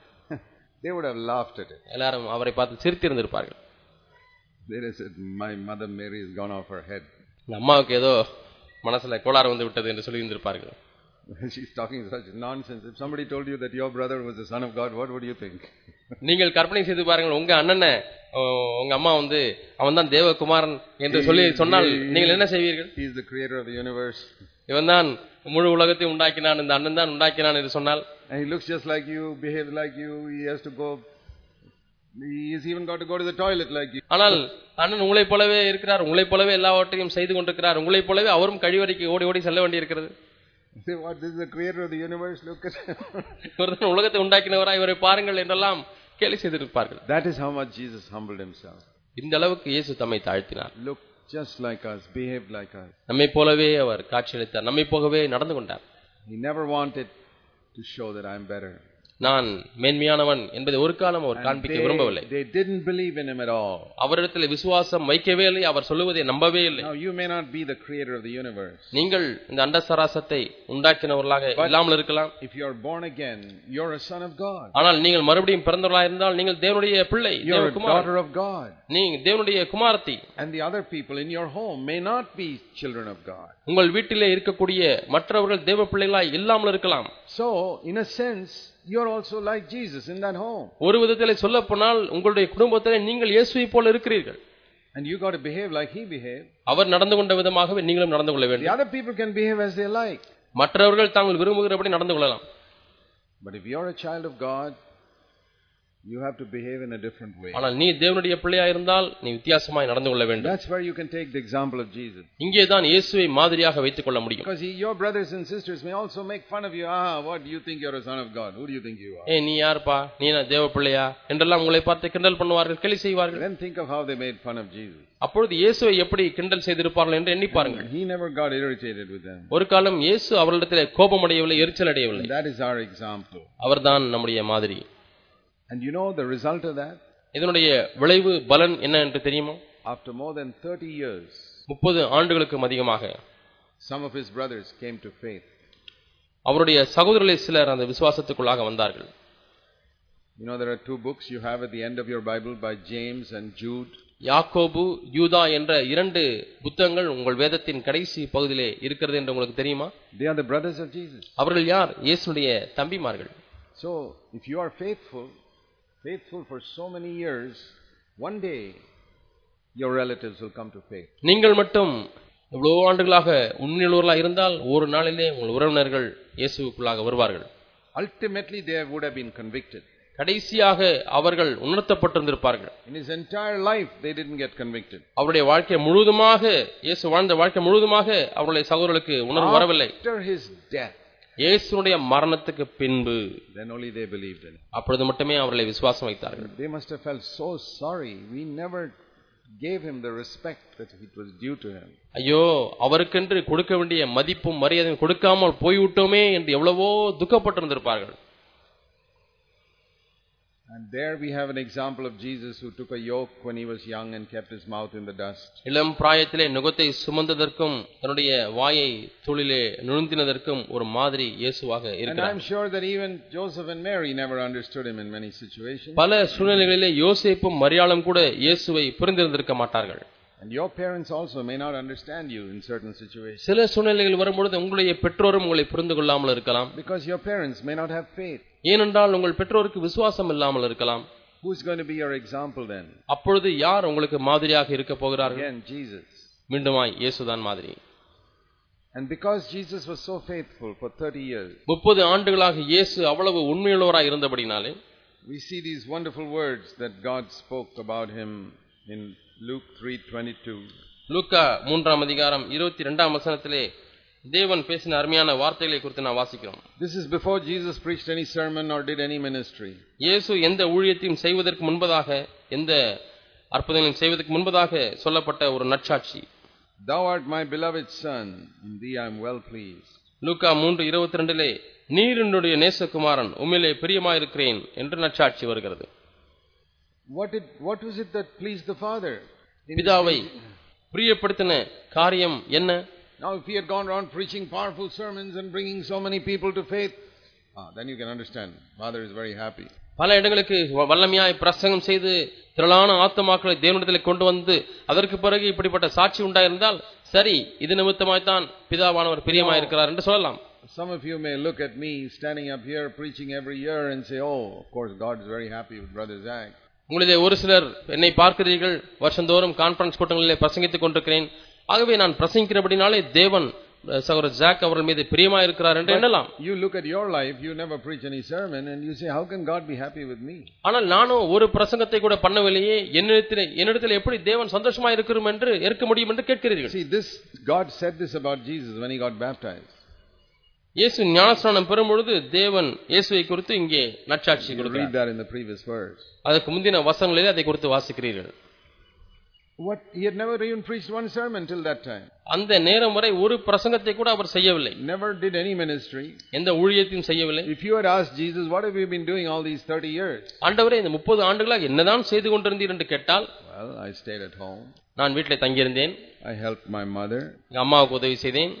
they would have laughed at it. எல்லாரும் அவரை பார்த்து சிரித்திருந்திருப்பார்கள் They would have said, My mother Mary has gone off her head. இந்த அம்மாவுக்கு ஏதோ மனசுல கோளாறு வந்து விட்டது என்று சொல்லியிருந்திருப்பார்கள் She's talking such nonsense. If somebody told you that your brother was the Son of God, what would you think? நீங்கள் கற்பனை செய்து பாருங்கள் உங்க அண்ணனை ஓ, உங்க அம்மா வந்து அவன் தான் தேவகுமாரன் என்று சொல்லி சொன்னால் நீங்கள் என்ன செய்வீர்கள் He is the creator of the universe. இவன் தான் முழு உலகத்தை உண்டாக்கினான் இந்த அண்ணன் தான் உண்டாக்கினான் என்று சொன்னால் And he looks just like you, behaves like you, he has to go. ஆனால் அண்ணன் உங்களைப் போலவே இருக்கிறார் உங்களைப் போலவே எல்லாவற்றையும் செய்து கொண்டிருக்கிறார் உங்களைப் போலவே அவரும் கழிவறைக்கு ஓடி ஓடி செல்ல வேண்டியிருக்கிறது Say, what? This is the creator of the universe? Look at him. இவர்தான் உலகத்தை உண்டாக்கினவரா இவரை பாருங்கள் என்றெல்லாம் கேலி செய்திருப்பார்கள் that is how much Jesus humbled himself. இந்த அளவுக்கு இயேசு தம்மை தாழ்த்தினார் Look just like us, behaved like us. நம்மை போலவே அவர் காட்சியளித்தார் நம்மை போகவே நடந்து கொண்டார் He never wanted to show that I'm better. நான் மேன்மையானவன் என்பதை ஒரு காலம் அவர் காண்பிக்க விரும்பவில்லை they didn't believe in him at all. அவரிடத்தில் விசுவாசம் வைக்கவே இல்லை அவர் சொல்லுவதை நம்பவே இல்லை Now, you may not be the creator of the universe. நீங்கள் இந்த அண்டசராசத்தை உண்டாக்கினவர்களாக இல்லாமல் இருக்கலாம் If you're born again, you're a son of God. ஆனால் நீங்கள் மறுபடியும் பிறந்தவர்களாக இருந்தால் நீங்கள் தேவனுடைய பிள்ளை தேவகுமாரன் daughter of God. நீங்க தேவனுடைய குமாரத்தி And the other people in your home may not be children of God. உங்கள் வீட்டிலே இருக்கக்கூடிய மற்றவர்கள் தேவ பிள்ளைகளாய் இல்லாமல் இருக்கலாம் So, in a sense, you're also like Jesus in that home. ஒரு விதத்திலே சொல்ல போனால் உங்களுடைய குடும்பத்திலே நீங்கள் இயேசுவை போல இருக்கிறீர்கள் And you got to behave like he behaved. அவர் நடந்து கொண்ட விதமாகவே நீங்களும் நடந்து கொள்ள The வேண்டும் other people can behave as they like. மற்றவர்கள் தாங்கள் விரும்புகிறபடி நடந்து கொள்ளலாம் But if you're a child of God, you have to behave in a different way. ஆனால் நீ தேவனுடைய பிள்ளையா இருந்தால் நீ வித்தியாசமாய் நடந்து கொள்ள வேண்டும் That's where you can take the example of Jesus. இங்கே தான் இயேசுவை மாதிரியாக வைத்துக் கொள்ள முடியும் Because he, your brothers and sisters may also make fun of you. Ah, what do you think you're a son of God? Who do you think you are? ஏய் நீ யாருப்பா நீ என்ன தேவ பிள்ளையா என்றெல்லாம் உங்களை பார்த்து கிண்டல் பண்ணுவார்கள் கேலி செய்வார்கள் Then think of how they made fun of Jesus. அப்பொழுது இயேசுவை எப்படி கிண்டல் செய்திருப்பார்கள் என்று எண்ணி பாருங்கள் He never got irritated with them. ஒரு காலம் இயேசு அவர்களிடத்திலே கோபம் அடையவில்லை எரிச்சல் அடையவில்லை And that is our example. அவர்தான் நம்முடைய மாதிரி And you know the result of that? இதனுடைய விளைவு பலன் என்ன என்று தெரியுமா After more than 30 years, முப்பது ஆண்டுகளுக்கும் அதிகமாக some of his brothers came to faith. அவருடைய சகோதரர்களை சிலர் அந்த விசுவாசத்துக்குள்ளாக வந்தார்கள் You know, there are two books you have at the end of your Bible by James and Jude. யாக்கோபு யூதா என்ற இரண்டு புத்தகங்கள் உங்கள் வேதத்தின் கடைசி பகுதியிலே இருக்கிறது என்று உங்களுக்கு தெரியுமா They are the brothers of Jesus. அவர்கள் யார் இயேசுடைய தம்பிமார்கள் So, if you are faithful, faithful for so many years, one day your relatives will come to faith. நீங்கள் மட்டும் இவ்வளவு ஆண்டுகளாக உண்மையுள்ளவர்களாக இருந்தால் ஒரு நாளிலே உங்கள் உறவினர்கள் இயேசுவுக்குள்ளாக வருவார்கள் Ultimately, they would have been convicted. கடைசியாக அவர்கள் உணர்த்தப்பட்டிருந்திருப்பார்கள் In his entire life, they didn't get convicted. அவருடைய வாழ்க்கை முழுவதுமாக இயேசு வாழ்ந்த வாழ்க்கை முழுவதுமாக அவருடைய சகோதரர்களுக்கு உணர்வு வரவில்லை After his death, இயேசுடைய மரணத்துக்கு பின்பு then only they believed in. அப்பொழுது மட்டுமே அவர்களை விசுவாசம் வைத்தார்கள் They must have felt so sorry. We never gave him the respect that it was due to him. ஐயோ அவருக்கென்று கொடுக்க வேண்டிய மதிப்பும் மரியாதையும் கொடுக்காமல் போய்விட்டோமே என்று எவ்வளவோ துக்கப்பட்டிருந்திருப்பார்கள் And there we have an example of Jesus who took a yoke when he was young and kept his mouth in the dust. இளம் பிராயத்திலே நுகத்தை சுமந்ததற்கும் தன்னுடைய வாயை தூளிலே நுழுந்தினதற்கும் ஒரு மாதிரி இயேசுவாக And இருக்கிறார் I'm sure that even Joseph and Mary never understood him in many situations. பல சூழ்நிலைகளிலே யோசேப்பும் மரியாளும் கூட இயேசுவை புரிந்திருந்திருக்க மாட்டார்கள் And your parents also may not understand you in certain situations. சில சூழ்நிலைகள் வரும்பொழுது உங்களுடைய பெற்றோரும் உங்களை புரிந்து கொள்ளாமல் இருக்கலாம் Because your parents may not have faith. ஏனென்றால் உங்கள் பெற்றோருக்கு விசுவாசம் இல்லாமல் இருக்கலாம் Who's going to be your example then? அப்பொழுது யார் உங்களுக்கு மாதிரியாக இருக்க போகிறார்கள் Again, Jesus. மீண்டுமாய் இயேசுதான் மாதிரி And because Jesus was so faithful for 30 years, முப்பது ஆண்டுகளாக இயேசு அவ்வளவு உண்மையுள்ளவராய் இருந்தபடினாலே we see these wonderful words that God spoke about him in Luke 3:22. லூக்கா மூன்றாம் அதிகாரம் இருபத்தி இரண்டாம் வசனத்திலே தேவன் பேசின அருமையான வார்த்தைகளை குறித்து நான் வாசிக்கிறோம் This is before Jesus preached any sermon or did any ministry. இயேசு எந்த ஊழியத்தையும் செய்வதற்கு முன்பதாக எந்த அற்புதங்களையும் செய்வதற்கு முன்பதாக சொல்லப்பட்ட ஒரு நற்சாட்சி Thou art my beloved Son, in thee I am well pleased. லூக்கா மூன்று இருபத்தி ரெண்டிலே நீர் என்னுடைய நேசகுமாரன் உம்மிலே பிரியமாயிருக்கிறேன் என்று நற்சாட்சி வருகிறது What, did, what was it that pleased the Father? In- பிதாவை பிரியப்படுத்தின காரியம் என்ன Now, if he had gone around preaching powerful sermons and bringing so many people to faith, ah, then you can understand. Father is very happy. பல இடங்களுக்கு வல்லமையாய் பிரசங்கம் செய்து திரளான ஆத்மாக்களை தேவனிடத்தில் கொண்டு வந்து அதற்கு பிறகு இப்படிப்பட்ட சாட்சி உண்டாயிருந்தால் சரி இது நிமித்தமாய்த்தான் பிதாவானவர் பிரியமாயிருக்கிறார் என்று சொல்லலாம் Some of you may look at me standing up here preaching every year and say, oh, of course, God is very happy with Brother Zach. உங்களிலே ஒரு சிலர் என்னை பார்க்கிறீர்கள் வருஷந்தோறும் கான்பரன்ஸ் கூட்டங்களிலே பிரசங்கித்துக் கொண்டிருக்கிறேன் ஆகவே நான் பிரசங்கிக்கிறபடினாலே தேவன் அஹ், சகோதரர் ஜாக் அவர்கள் மீது பிரியமா இருக்கிறார் என்று எண்ணலாம் You look at your life, you never preach any sermon, and you say, how can God be happy with me? ஆனால் நானும் ஒரு பிரசங்கத்தை கூட பண்ணவில்லையே என்னிடத்தில் என்னிடத்தில் எப்படி தேவன் சந்தோஷமா இருக்கிறோம் என்று இருக்க முடியும் என்று கேட்கிறீர்கள் See, this, God said this about Jesus when he got baptized. இயேசு ஞானஸ்நானம் பெறும் பொழுது தேவன் இயேசுவை குறித்து இங்கே நற்சாட்சி கொடுக்கிறார் read that in the previous verse. அதற்கு முந்தின வசங்களிலே அதை குறித்து வாசிக்கிறீர்கள் What? He had never even preached one sermon till that time. அந்த நேரம் வரை ஒரு பிரசங்கத்தை கூட அவர் செய்யவில்லை Never did any ministry. எந்த ஊழியத்தையும் செய்யவில்லை If you had asked Jesus, what have you been doing all these 30 years? ஆண்டவரே இந்த முப்பது ஆண்டுகளாக என்னதான் செய்து கொண்டிருந்தீர் என்று கேட்டால் Well, I stayed at home. நான் வீட்டில் தங்கியிருந்தேன் I helped my mother. எங்க அம்மாவுக்கு உதவி செய்தேன்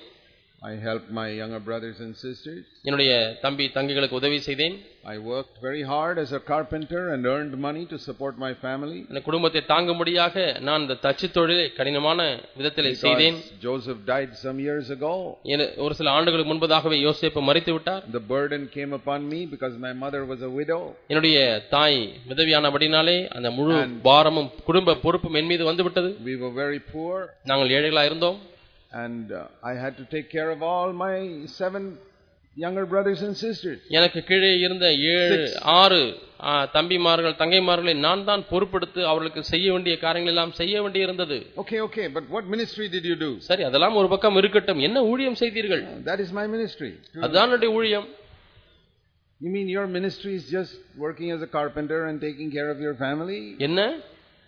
I helped my younger brothers and sisters. என்னுடைய தம்பி தங்கைகளுக்கு உதவி செய்தேன் I worked very hard as a carpenter and earned money to support my family. இந்த குடும்பத்தை தாங்கும்படியாக நான் இந்த தச்சு தொழிலை கடினமான விதத்தில் செய்தேன் Because Joseph died some years ago. என- ஒரு சில ஆண்டுகளுக்கு முன்பதாகவே யோசேப்பு மறித்து விட்டார் The burden came upon me because my mother was a widow. என்னுடைய தாய் விதவியானபடினாலே அந்த முழு பாரமும் குடும்ப பொறுப்பும் என் மீது வந்து விட்டது We were very poor நாங்கள் ஏழைகளா இருந்தோம் and uh, I had to take care of all my seven younger brothers and sisters. எனக்கு கீழே இருந்த ஏழு ஆறு ஆ, தம்பிமார்கள் தங்கைமார்களை நான் தான் பொறுப்பெடுத்து அவர்களுக்கு செய்ய வேண்டிய காரியங்கள் எல்லாம் செய்ய வேண்டி இருந்தது Okay, okay, but what ministry did you do? சரி அதெல்லாம் ஒரு பக்கம் இருக்கட்டும் என்ன ஊழியம் செய்தீர்கள் That is my ministry. அதுதான் என்னுடைய ஊழியம் You mean your ministry is just working as a carpenter and taking care of your family? என்ன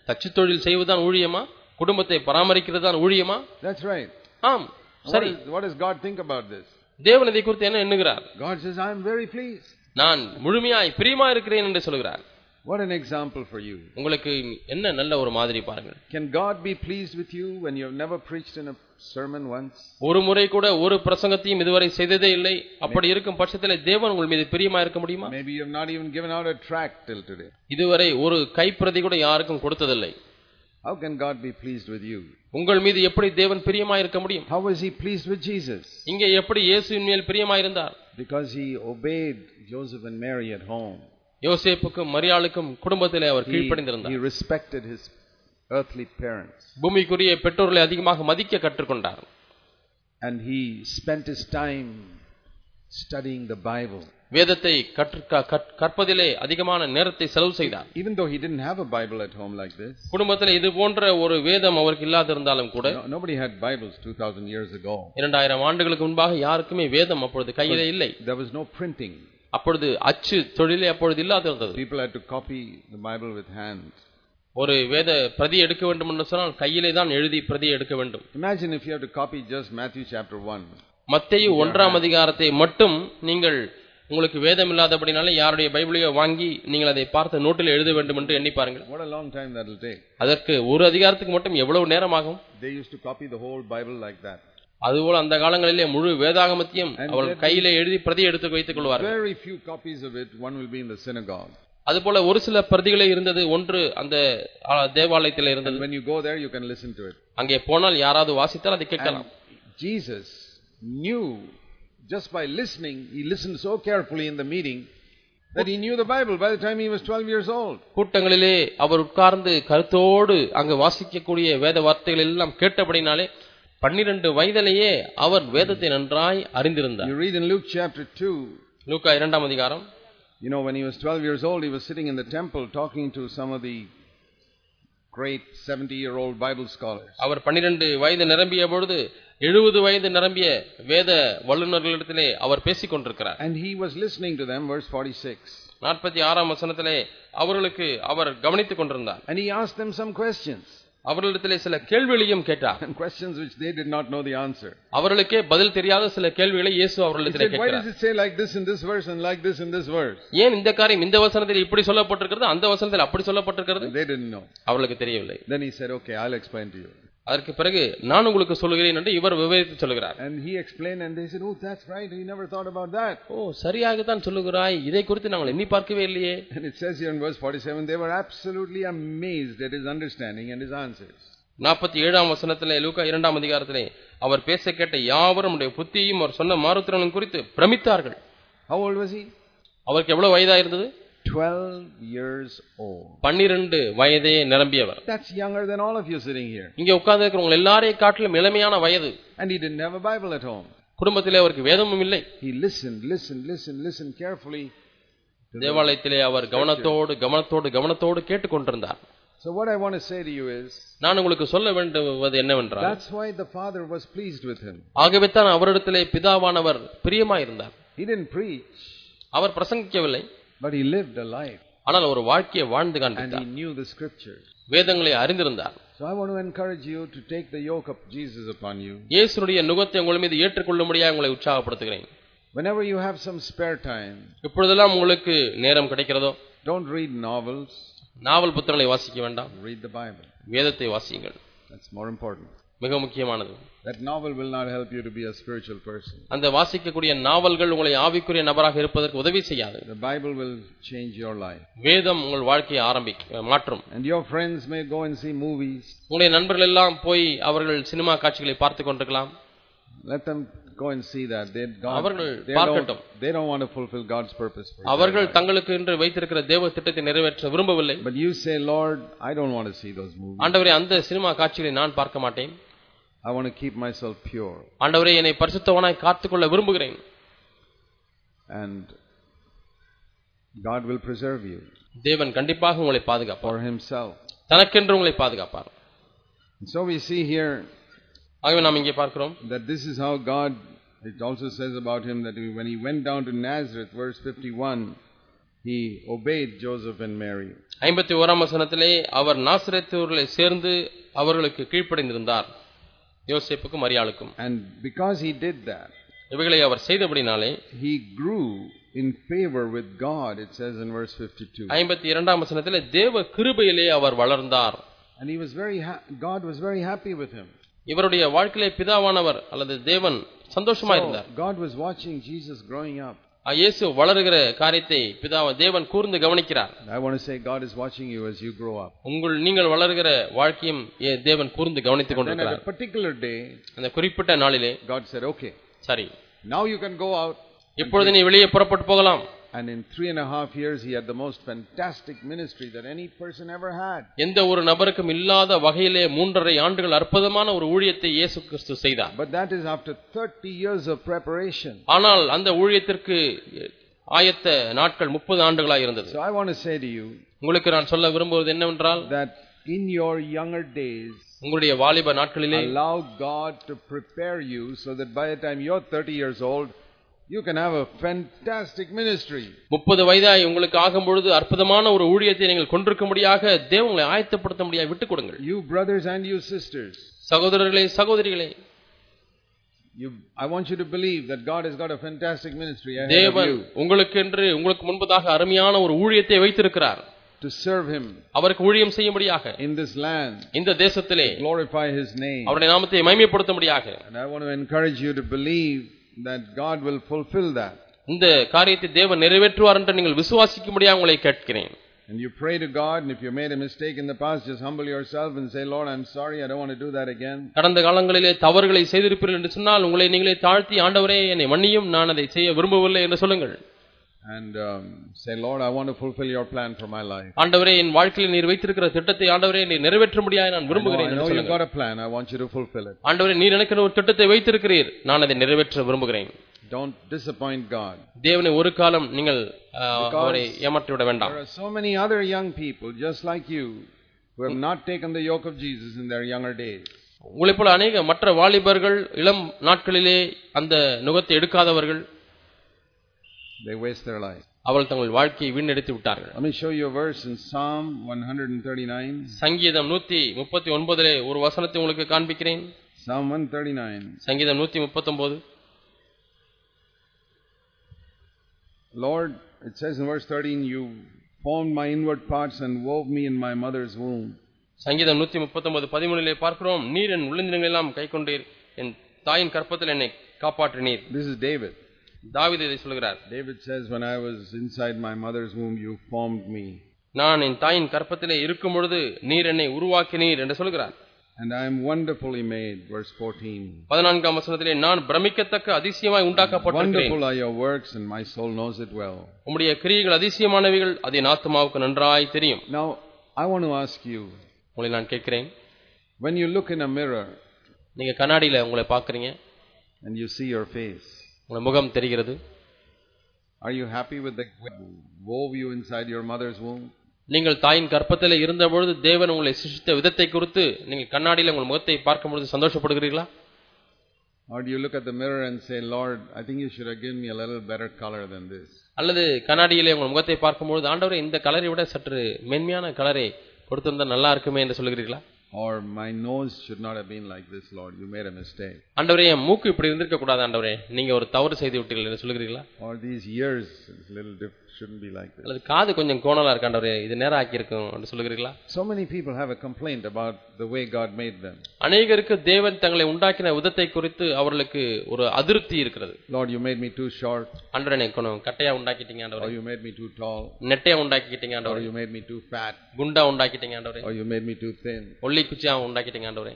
தச்சு தொழில் செய்வதுதான் ஊழியமா குடும்பத்தை பராமரிக்கிறது தான் ஊழியமா That's right. ஆம் What, சரி is, what does God think about this? தேவன் இதை குறித்து என்ன எண்ணுகிறார் God says, I am very pleased. நான் முழுமையாய் பிரியமா இருக்கிறேன் என்று சொல்கிறார் What an example for you. உங்களுக்கு என்ன நல்ல ஒரு மாதிரி பாருங்கள் Can God be pleased with you when you have never preached in a sermon once? ஒரு முறை கூட ஒரு பிரசங்கத்தையும் இதுவரை செய்ததே இல்லை அப்படி இருக்கும் பட்சத்தில் தேவன் உங்கள் மீது பிரியமா இருக்க முடியுமா Maybe you have not even given out a tract till today. இதுவரை ஒரு கைப்பிரதி கூட யாருக்கும் கொடுத்ததில்லை How can God be pleased with you? உங்கள் மீது எப்படி தேவன் பிரியமா இருக்க முடியும் How was he pleased with Jesus? இங்கே எப்படி இயேசுவின் மேல் பிரியமா இருந்தார் Because he obeyed Joseph and Mary at home. யோசேப்புக்கும் மரியாளுக்கும் குடும்பத்திலே அவர் He, கீழ்ப்படிந்திருந்தார் he respected his earthly parents. பூமிக்குரிய பெற்றோர்களை அதிகமாக மதிக்க கற்றுக்கொண்டார் And he spent his time studying the Bible. வேதத்தை கற்பதிலே அதிகமான நேரத்தை செலவு செய்தார் Even though he didn't have a Bible at home like this. குடும்பத்தில் இது போன்ற ஒரு வேதம் அவருக்கு இல்லாதிருந்தாலும் கூட No, nobody had Bibles 2000 years ago. இரண்டாயிரம் ஆண்டுகளுக்கு முன்பாக யாருக்குமே வேதம் அப்பொழுது கையிலே இல்லை There was no printing. அப்பொழுது அச்சு தொழிலே அப்பொழுது இல்லாதிருந்தது People had to copy the Bible with hands. ஒரு வேத பிரதி எடுக்க வேண்டும் என்று சொன்னால் கையிலே தான் எழுதி பிரதி எடுக்க வேண்டும் Imagine if you have to copy just Matthew chapter 1. மத்தேயு ஒன்றாம் அதிகாரத்தை மட்டும் நீங்கள் உங்களுக்கு வேதம் இல்லாதபடினாலே யாருடைய பைபிளையோ வாங்கி நீங்கள் அதை பார்த்து நோட்டில் எழுத வேண்டும் என்று எண்ணி பாருங்கள் What a long time that will take. அதற்கு ஒரு அதிகாரத்துக்கு மட்டும் எவ்வளவு நேரமாகும் They used to copy the whole Bible like that. அதுபோல அந்த காலங்களிலே முழு வேதாகமத்தையும் அவர்கள் கையிலே எழுதி பிரதி எடுத்து வைத்துக் கொள்வார்கள் Very few copies of it. One will be in the synagogue. அதுபோல ஒரு சில பிரதிகளே இருந்தது ஒன்று அந்த தேவாலயத்தில் இருந்தது when you go there, you can listen to it. அங்கே போனால் யாராவது வாசித்தால் அதை கேட்கலாம் Jesus knew just by listening, he listened so carefully in the meeting that he knew the Bible by the time he was 12 years old. கூட்டங்களிலே அவர் உட்கார்ந்து கருத்தோடு அங்கு வாசிக்கக்கூடிய வேத வார்த்தைகள் எல்லாம் கேட்டபடினாலே பன்னிரண்டு வயதிலேயே அவர் வேதத்தை நன்றாய் அறிந்திருந்தார் You read in Luke chapter 2, லூக்கா இரண்டாம் அதிகாரம் you know, when he was 12 years old, he was sitting in the temple talking to some of the great 70 year old Bible scholars. அவர் பன்னிரண்டு வயது நிரம்பிய பொழுது எழுபது வயது நிரம்பிய வேத வல்லுநர்களிடத்திலே அவர் பேசிக் கொண்டிருக்கிறார் And he was listening to them, verse 46. நாற்பத்தி ஆறாம் வசனத்திலே அவர்களுக்கு அவர் கவனித்துக் கொண்டிருந்தார் And he asked them some questions. அவர்களிடத்திலே சில கேள்விகளையும் கேட்டார் and questions which they did not know the answer. அவர்களுக்கே பதில் தெரியாத சில கேள்விகளை இயேசு He அவர்களிடத்திலே said, why does கேட்கிறார் it say like this in this verse and like this in this verse? ஏன் இந்த காரியம் இந்த வசனத்தில் இப்படி சொல்லப்பட்டிருக்கிறது அந்த வசனத்தில் அப்படி சொல்லப்பட்டிருக்கிறது They didn't know. அவர்களுக்கு தெரியவில்லை Then he said, okay, I'll explain to you. அதற்கு பிறகு நான் உங்களுக்கு சொல்லுகிறேன் என்று இவர் விவரித்து சொல்லுகிறார் And he explained and they said, oh, that's right. He never thought about that. ஓ சரியாகத்தான் சொல்லுகிறாய் இதை குறித்து நாங்கள் எண்ணி பார்க்கவே இல்லையே And it says here in verse 47, they were absolutely amazed at his understanding and his answers. நாற்பத்தி ஏழாம் வசனத்திலே லூக்கா இரண்டாம் அதிகாரத்திலே அவர் பேச கேட்ட யாவரும் உடைய புத்தியும் அவர் சொன்ன மாறுத்திறனும் குறித்து பிரமித்தார்கள் How old was he? அவருக்கு எவ்வளவு வயதா இருந்தது 12 years old. பன்னிரண்டு வயதே நிரம்பியவர் That's younger than all of you sitting here. இங்கே உட்கார்ந்து இருக்கிறவங்க எல்லாரையும் காட்டிலும் இளமையான வயது And he didn't have a Bible at home. குடும்பத்திலே அவருக்கு வேதமும் இல்லை He listened, listened, listened, listened carefully. to the- தேவாலயத்திலே அவர் கவனத்தோடு கவனத்தோடு கவனத்தோடு கேட்டுக்கொண்டிருந்தார் So what I want to say to you is, நான் உங்களுக்கு சொல்ல வேண்டுவது என்னவென்றால் that's why the Father was pleased with him. ஆகவே தான் அவரிடத்திலே பிதாவானவர் பிரியமாயிருந்தார் He didn't preach, our பிரசங்கிக்கவில்லை but he lived a life. ஆனால் ஒரு வாழ்க்கையை வாழ்ந்து And காண்பித்தார் he knew the scriptures. வேதங்களை அறிந்திருந்தார் So I want to encourage you to take the yoke of Jesus upon you. இயேசுடைய நுகத்தை உங்கள் மீது ஏற்றுக்கொள்ளும்படியாக உங்களை உற்சாகப்படுத்துகிறேன் Whenever you have some spare time, இப்பொழுதெல்லாம் உங்களுக்கு நேரம் கிடைக்கிறதோ don't read novels, நாவல் புத்தகங்களை வாசிக்க வேண்டாம் read the Bible. வேதத்தை வாசியுங்கள் That's more important. மிக முக்கியமானது That novel will not help you to be a spiritual person. அந்த வாசிக்கக்கூடிய நாவல்கள் உங்களை ஆவிக்குரிய நபராக இருப்பதற்கு உதவி செய்யாது The Bible will change your life. வேதம் உங்கள் வாழ்க்கையை ஆரம்பி மாற்றும் And your friends may go and see movies. உங்களுடைய நண்பர்கள் எல்லாம் போய் அவர்கள் சினிமா காட்சிகளை பார்த்து கொண்டிருக்கலாம் Let them go and see that. They, God, அவர்கள் they, don't, பார்க்கட்டும். they don't want to fulfill God's purpose for அவர்கள் their life. தங்களுக்கு என்று வைத்திருக்கிற தேவ திட்டத்தை நிறைவேற்ற விரும்பவில்லை But you say, Lord, I don't want to see those movies. ஆண்டவரே அந்த சினிமா காட்சிகளை நான் பார்க்க மாட்டேன் I want to keep myself pure. ஆண்டவரே என்னை பரிசுத்தவனாய் காத்துக்கொள்ள விரும்புகிறேன் And God will preserve you தேவன் கண்டிப்பாக உங்களை பாதுகாப்பார் for Himself. தனக்கென்று உங்களை பாதுகாப்பார் And so we see here ஆகவே நாம் இங்கே பார்க்கிறோம் that this is how God, it also says about Him that when He went down to Nazareth, verse 51, He obeyed Joseph and Mary. ஐம்பத்தி ஓராம் வசனத்திலே அவர் நாசிரத்தூர்களை சேர்ந்து அவர்களுக்கு கீழ்ப்படைந்திருந்தார் யோசேப்புக்கும் மரியாளுக்கும் And because He did that, இவைகளை அவர் செய்தபடினாலே He grew in favor with God, it says in verse 52. ஐம்பத்தி இரண்டாம் வசனத்திலே தேவ கிருபையிலே அவர் வளர்ந்தார் And he was very ha- God was very happy with him. இவருடைய வாழ்க்கையிலே பிதாவானவர் அல்லது தேவன் சந்தோஷமா So, இருந்தார் God was watching Jesus growing up. இயேசு வளருகிற காரியத்தை பிதா தேவன் கூர்ந்து கவனிக்கிறார் I want to say God is watching you as you grow up. உங்கள் நீங்கள் வளர்கிற வாழ்க்கையும் தேவன் கூர்ந்து கவனித்துக் கொண்டிருக்கிறார் particular day, அந்த குறிப்பிட்ட நாளிலே God said, okay, சரி now you can go out. இப்பொழுது நீ வெளியே புறப்பட்டு போகலாம் And in three and a half years, he had the most fantastic ministry that any person ever had. எந்த ஒரு நபருக்கும் இல்லாத வகையிலே மூன்றரை ஆண்டுகள் அற்புதமான ஒரு ஊழியத்தை இயேசு கிறிஸ்து செய்தார் But that is after 30 years of preparation. ஆனால் அந்த ஊழியத்திற்கு ஆயத்த நாட்கள் முப்பது ஆண்டுகளாக இருந்தது So I want to say to you உங்களுக்கு நான் சொல்ல விரும்புவது என்னவென்றால் that in your younger days, உங்களுடைய வாலிப நாட்களிலே allow God to prepare you so that by the time you're 30 years old, you can have a fantastic ministry. முப்பது வயதாய் உங்களுக்கு ஆகும் பொழுது அற்புதமான ஒரு ஊழியத்தை நீங்கள் கொண்டிருக்கும்படியாக தேவன் உங்களை ஆயத்தப்படுத்த முடியாது விட்டுக் கொடுங்கள் You brothers and you sisters, சகோதரர்களே சகோதரிகளே you, I want you to believe that God has got a fantastic ministry ahead of தேவன் you உங்களுக்கென்று உங்களுக்கு முன்பதாக அருமையான ஒரு ஊழியத்தை வைத்திருக்கிறார் to serve Him அவருக்கு ஊழியம் செய்யும்படியாக in this land, இந்த தேசத்திலே glorify His name. அவருடைய நாமத்தை மைமைப்படுத்தும்படியாக And I want to encourage you to believe that God will fulfill that. இந்த காரியத்தை தேவன் நிறைவேற்றுவார் என்று நீங்கள் விசுவாசிக்கும்படியாக உங்களை கேட்கிறேன் And you pray to God, and if you made a mistake in the past, just humble yourself and say, Lord, I'm sorry, I don't want to do that again. கடந்த காலங்களிலே தவறுகளை செய்திருப்பீர்கள் என்று சொன்னால் உங்களை நீங்களே தாழ்த்தி ஆண்டவரே என்னை மன்னியும் நான் அதை செய்ய விரும்பவில்லை என்று சொல்லுங்கள் And um, say, Lord, I want to fulfill your plan for my life. ஆண்டவரே என் வாழ்க்கையில் நீர் வைத்திருக்கிற திட்டத்தை ஆண்டவரே நீர் நிறைவேற்ற முடியாது நான் I know, விரும்புகிறேன் I என்று know you've சொல்லுங்கள் got a plan. I want you to fulfill it. ஆண்டவரே நீர் எனக்கு ஒரு திட்டத்தை வைத்திருக்கிறீர் நான் அதை நிறைவேற்ற விரும்புகிறேன் Don't disappoint God. தேவனை ஒரு காலம் நீங்கள் ஆ, Because அவரை ஏமாற்றி விட வேண்டாம் There are so many other young people just like you who have not taken the yoke of Jesus in their younger days. உங்களைப் போல அநேக மற்ற வாலிபர்கள் இளம் நாட்களிலே அந்த நுகத்தை எடுக்காதவர்கள் They waste their life. அவள் தங்கள் வாழ்க்கையை வீணடித்து விட்டார்கள் Let me show you a verse in Psalm 139. சங்கீதம் நூத்தி முப்பத்தி ஒன்பதிலே ஒரு வசனத்தை உங்களுக்கு காண்பிக்கிறேன் Psalm 139. சங்கீதம் நூத்தி முப்பத்தொன்பது Lord, it says in verse 13, You formed my inward parts and wove me in my mother's womb. சங்கீதம் நூத்தி முப்பத்தொன்பது பதிமூணிலே பார்க்கிறோம் நீர் என் உள்ளந்திரங்களெல்லாம் கை கொண்டீர் என் தாயின் கற்பத்தில் என்னை காப்பாற்றினீர் This is David. தாவீது இதை சொல்கிறார் David says, When I was inside my mother's womb, you formed me. நான் என் தாயின் கற்பத்திலே இருக்கும் பொழுது நீர் என்னை உருவாக்கினீர் என்று சொல்கிறார் And I am wonderfully made. Verse 14. பதினான்காம் வசனத்திலே நான் பிரமிக்கத்தக்க அதிசயமாய் உண்டாக்கப்பட்டிருக்கிறேன் Wonderful are your works, and my soul knows it well. உம்முடைய கிரியைகள் அதிசயமானவைகள் அது என் ஆத்மாவுக்கு நன்றாய் தெரியும் Now, I want to ask you உங்களை நான் கேட்கிறேன் when you look in a mirror நீங்க கண்ணாடியில உங்களை பார்க்கறீங்க and you see your face, உங்க முகம் தெரிகிறது are you happy with the wove you inside your mother's womb? நீங்கள் தாயின் கற்பத்திலே இருந்த பொழுது தேவன் உங்களை சிருஷ்டித்த விதத்தை குறித்து நீங்கள் கண்ணாடியில உங்கள் முகத்தை பார்க்கும் பொழுது சந்தோஷப்படுகிறீர்களா Or do you look at the mirror and say, Lord, I think you should have given me a little better color than this? அல்லது கண்ணாடியிலே உங்கள் முகத்தை பார்க்கும்பொழுது ஆண்டவரே இந்த கலரை விட சற்று மென்மையான கலரை கொடுத்திருந்தா நல்லா இருக்குமே என்று சொல்லுகிறீர்களா Or my nose should not have been like this, Lord. You made a mistake. ஆண்டவரே என் மூக்கு இப்படி இருந்திருக்க கூடாது ஆண்டவரே நீங்க ஒரு தவறு செய்து விட்டீர்கள் என்று சொல்லுகிறீர்களா Or these ears is a little diff- shouldn't be like this. அல்லது காது கொஞ்சம் கோணலா இருக்கு ஆண்டவரே இது நேரம் ஆக்கியிருக்கும் என்று சொல்லுகிறீர்களா So many people have a complaint about the way God made them. அநேகருக்கு தேவன் தங்களை உண்டாக்கின விதத்தை குறித்து அவர்களுக்கு ஒரு அதிருப்தி இருக்கிறது Lord, you made me too short. ஆண்டவரே என்னை கொஞ்சம் கட்டையா உண்டாக்கிட்டீங்க Or ஆண்டவரே you made me too tall. நெட்டையா உண்டாக்கிட்டீங்க Or ஆண்டவரே you made me too fat. குண்டா உண்டாக்கிட்டீங்க ஆண்டவரே Or you made me too thin. ஒல்லி குச்சியா உண்டாக்கிட்டீங்க ஆண்டவரே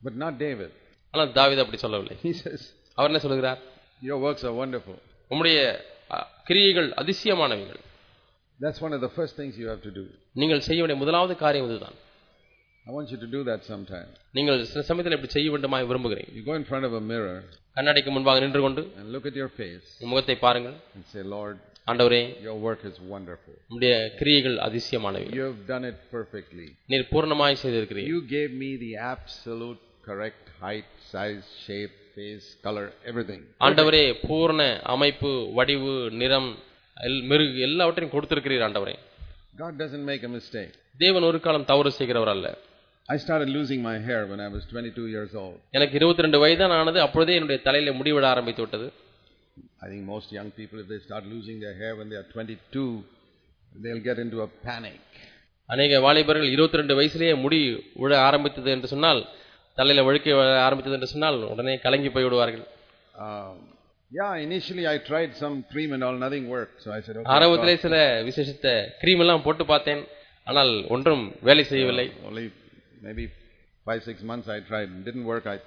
But not David. ஆனால் தாவீது அப்படி சொல்லவில்லை He says, அவர் என்ன சொல்லுகிறார் Your works are wonderful. உம்முடைய அ, கிரியைகள் அதிசயமானவைகள் That's one of the first things you have to do. நீங்கள் செய்ய வேண்டிய முதலாவது காரியம் இதுதான் I want you to do that sometime. நீங்கள் சில சமயத்தில் இப்படி செய்ய வேண்டுமாய் விரும்புகிறேன் You go in front of a mirror கண்ணாடிக்கு முன்பாக நின்று கொண்டு and look at your face உம் முகத்தை பாருங்கள் and say, Lord, ஆண்டவரே your work is wonderful. உம்முடைய கிரியைகள் அதிசயமானவை You have done it perfectly. நீர் பூர்ணமாய் செய்திருக்கிறீர் You gave me the absolute correct height, size, shape, face, color, everything. ஆண்டவரே பூர்ண அமைப்பு வடிவு நிறம் எல்- மெருகு எல்லாவற்றையும் கொடுத்திருக்கிறீர் ஆண்டவரே God doesn't make a mistake. தேவன் ஒரு காலம் தவறு செய்கிறவர் அல்ல I started losing my hair when I was 22 years old. எனக்கு இருபத்தி ரெண்டு வயதான் ஆனது அப்பொழுதே என்னுடைய தலையில முடிவிட ஆரம்பித்து விட்டது I think most young people, if they start losing their hair when they are 22, they'll get into a panic. அநேக வாலிபர்கள் இருபத்தி ரெண்டு வயசுலேயே முடி விழ ஆரம்பித்தது என்று சொன்னால் தலையில வழுக்க விழ ஆரம்பித்தது என்று சொன்னால் உடனே கலங்கி போய் விடுவார்கள் Um, yeah, initially I tried some cream and all, nothing worked. So I said, okay, ஆரம்பத்திலே சில விசேஷத்த கிரீம் எல்லாம் போட்டு பார்த்தேன் ஆனால் ஒன்றும் வேலை செய்யவில்லை God, only maybe five, six months I tried. It didn't work. I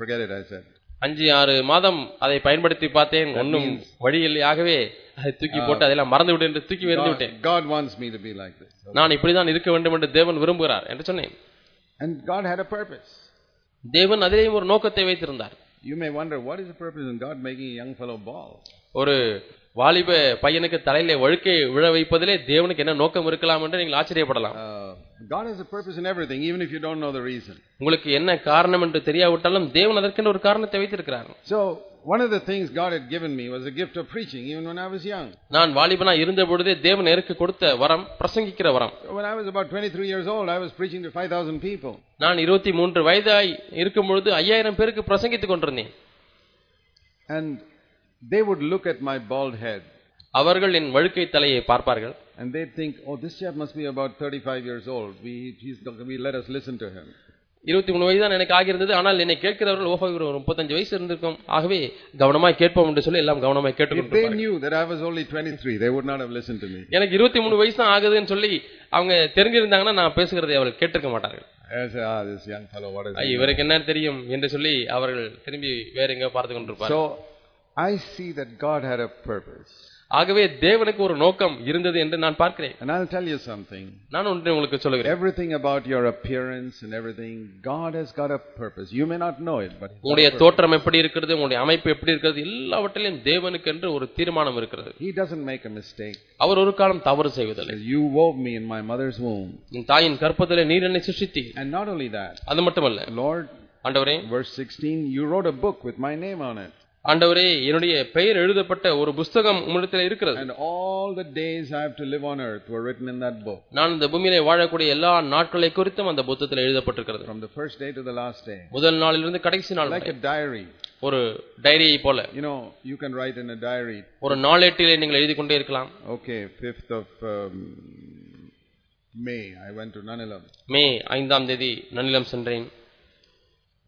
forget it, I said. அஞ்சு ஆறு மாதம் அதை பயன்படுத்தி பார்த்தேன் ஒன்றும் வழியில் ஆகவே அதை தூக்கி போட்டு அதெல்லாம் மறந்து விட்டு என்று தூக்கி எறிந்து விட்டேன் God, God wants me to be like this. நான் இப்படிதான் இருக்க வேண்டும் என்று தேவன் விரும்புகிறார் என்று சொன்னேன் And God had a purpose. தேவன் அதிலேயும் ஒரு நோக்கத்தை வைத்திருந்தார் You may wonder, what is the purpose in God making a young fellow bald? ஒரு வாலிப பையனுக்கு தலையில வழுக்கை விழ வைப்பதிலே தேவனுக்கு என்ன நோக்கம் இருக்கலாம் என்று நீங்கள் ஆச்சரியப்படலாம் Uh, God has a purpose in everything, even if you don't know the reason. உங்களுக்கு என்ன காரணம் என்று தெரியாவிட்டாலும் தேவன் அதற்கென்று ஒரு காரணத்தை வைத்திருக்கிறார் So, one of the things God had given me was a gift of preaching, even when I was young. நான் வாலிபனா இருந்த பொழுதே தேவன் எனக்கு கொடுத்த வரம் பிரசங்கிக்கிற வரம் When I was about 23 years old, I was preaching to 5,000 people. நான் இருபத்தி மூன்று வயதாய் இருக்கும் பொழுது ஐயாயிரம் பேருக்கு பிரசங்கித்துக் கொண்டிருந்தேன் And they would look at my bald head அவர்கள் என் வழுக்கை தலையை பார்ப்பார்கள் and they'd think, oh, this chap must be about 35 years old. We, he's, we let us listen to him. இருபத்தி மூணு வயது தான் எனக்கு ஆகியிருந்தது ஆனால் என்னை கேட்கிறவர்கள் ஓஹோ இவர் ஒரு முப்பத்தஞ்சு வயசு இருந்திருக்கும் ஆகவே கவனமாய் கேட்போம் என்று சொல்லி எல்லாம் கவனமாய் If they கேட்டுக்கொண்டு knew that I was only 23, they would not have listened to me. எனக்கு இருபத்தி மூணு வயசு தான் ஆகுதுன்னு சொல்லி அவங்க தெரிஞ்சிருந்தாங்கன்னா நான் பேசுகிறதை அவர்கள் கேட்டிருக்க மாட்டார்கள் I said, ah, this young fellow, what is I, he? இவருக்கு என்ன தெரியும் என்று சொல்லி அவர்கள் திரும்பி வேற எங்க பார்த்து கொண்டிருப்பார் So, I see that God had a purpose. ஆகவே தேவனுக்கு ஒரு நோக்கம் இருந்தது என்று நான் பார்க்கிறேன் And I'll tell you something. நான் ஒன்று உங்களுக்கு சொல்லுகிறேன் Everything about your appearance and everything, God has got a purpose. You may not know it, but He's got a உங்களுடைய purpose. தோற்றம் எப்படி இருக்கிறது உங்களுடைய அமைப்பு எப்படி இருக்கிறது எல்லாவற்றிலும் தேவனுக்கு என்று ஒரு தீர்மானம் இருக்கிறது He doesn't make a mistake. அவர் ஒரு காலம் தவறு செய்வதில்லை You wove me in my mother's womb. என் தாயின் கற்பத்திலே நீர் என்னை சிருஷ்டித்தி And not only that, அது மட்டுமல்ல Lord, ஆண்டவரே verse 16, you wrote a book with my name on it. ஆண்டவரே என்னுடைய பெயர் எழுதப்பட்ட ஒரு புஸ்தகம் உம்மிடத்தில் இருக்கிறது And all the days I have to live on earth were written in that book. நான் இந்த பூமியிலே வாழக்கூடிய எல்லா நாட்களை குறித்தும் அந்த புத்தகத்தில் எழுதப்பட்டிருக்கிறது From the first day to the last day. முதல் நாளிலிருந்து கடைசி நாள் Like a diary. ஒரு டைரியை போல You know, you can write in a diary, ஒரு நாளேட்டிலே நீங்கள் எழுதி கொண்டே இருக்கலாம் okay, 5th of um, May, I went to Nanilam. மே ஐந்தாம் தேதி நன்னிலம் சென்றேன்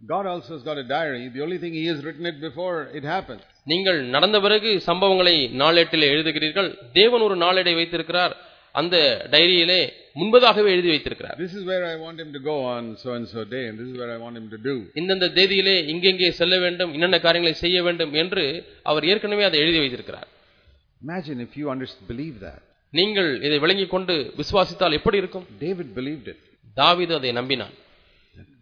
God also has got a diary. The only thing He has written it before it happens. நீங்கள் நடந்த பிறகு சம்பவங்களை நாளேட்டிலே எழுதுகிறீர்கள் தேவன் ஒரு நாளேடை வைத்திருக்கிறார் அந்த டைரியிலே முன்பதாகவே எழுதி வைத்திருக்கிறார் This is where I want him to go on so and so day, and this is where I want him to do. இந்தந்த தேதியிலே இங்கெங்கே செல்ல வேண்டும் என்னென்ன காரியங்களை செய்ய வேண்டும் என்று அவர் ஏற்கனவே அதை எழுதி வைத்திருக்கிறார் Imagine if you under- believe that. நீங்கள் இதை விளங்கிக் கொண்டு விசுவாசித்தால் எப்படி இருக்கும் David believed it. தாவீது அதை நம்பினான் That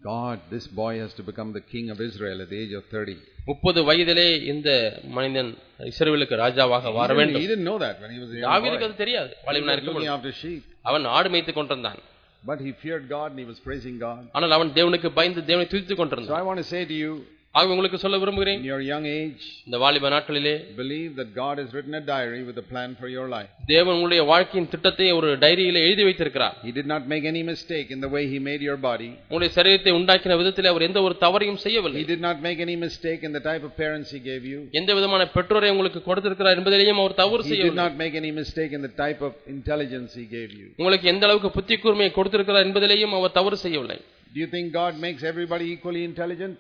God, this boy has to become the king of Israel at the age of 30. முப்பது வயதிலே இந்த மனிதன் இஸ்ரவேலுக்கு ராஜாவாக He வர didn't, வேண்டும் he didn't know that when he was a young தாவீதுக்கு boy. அது தெரியாது He வாலிபனா was இருக்கும் looking பொழுது. after sheep. அவன் ஆடு மேய்த்துக் கொண்டிருந்தான் But he feared God and he was praising God. ஆனால் அவன் தேவனுக்கு பயந்து தேவனை துதித்துக் So கொண்டிருந்தான் I want to say to you, ஆக உங்களுக்கு சொல்ல விரும்புகிறேன் in your young age, இந்த வாலிப நாட்களிலே believe that God has written a diary with a plan for your life. தேவன் உங்களுடைய வாழ்க்கையின் திட்டத்தை ஒரு டைரியிலே எழுதி வைத்திருக்கிறார் He did not make any mistake in the way he made your body. உங்களுடைய சரீரத்தை உண்டாக்கின விதத்தில் அவர் எந்த ஒரு தவறையும் செய்யவில்லை He did not make any mistake in the type of parents he gave you. எந்த விதமான பெற்றோரை உங்களுக்கு கொடுத்திருக்கிறார் என்பதிலேயும் அவர் தவறு He did செய்யவில்லை not make any mistake in the type of intelligence he gave you. உங்களுக்கு எந்த அளவுக்கு புத்தி கூர்மையை கொடுத்திருக்கிறார் என்பதிலேயும் அவர் தவறு செய்யவில்லை Do you think God makes everybody equally intelligent?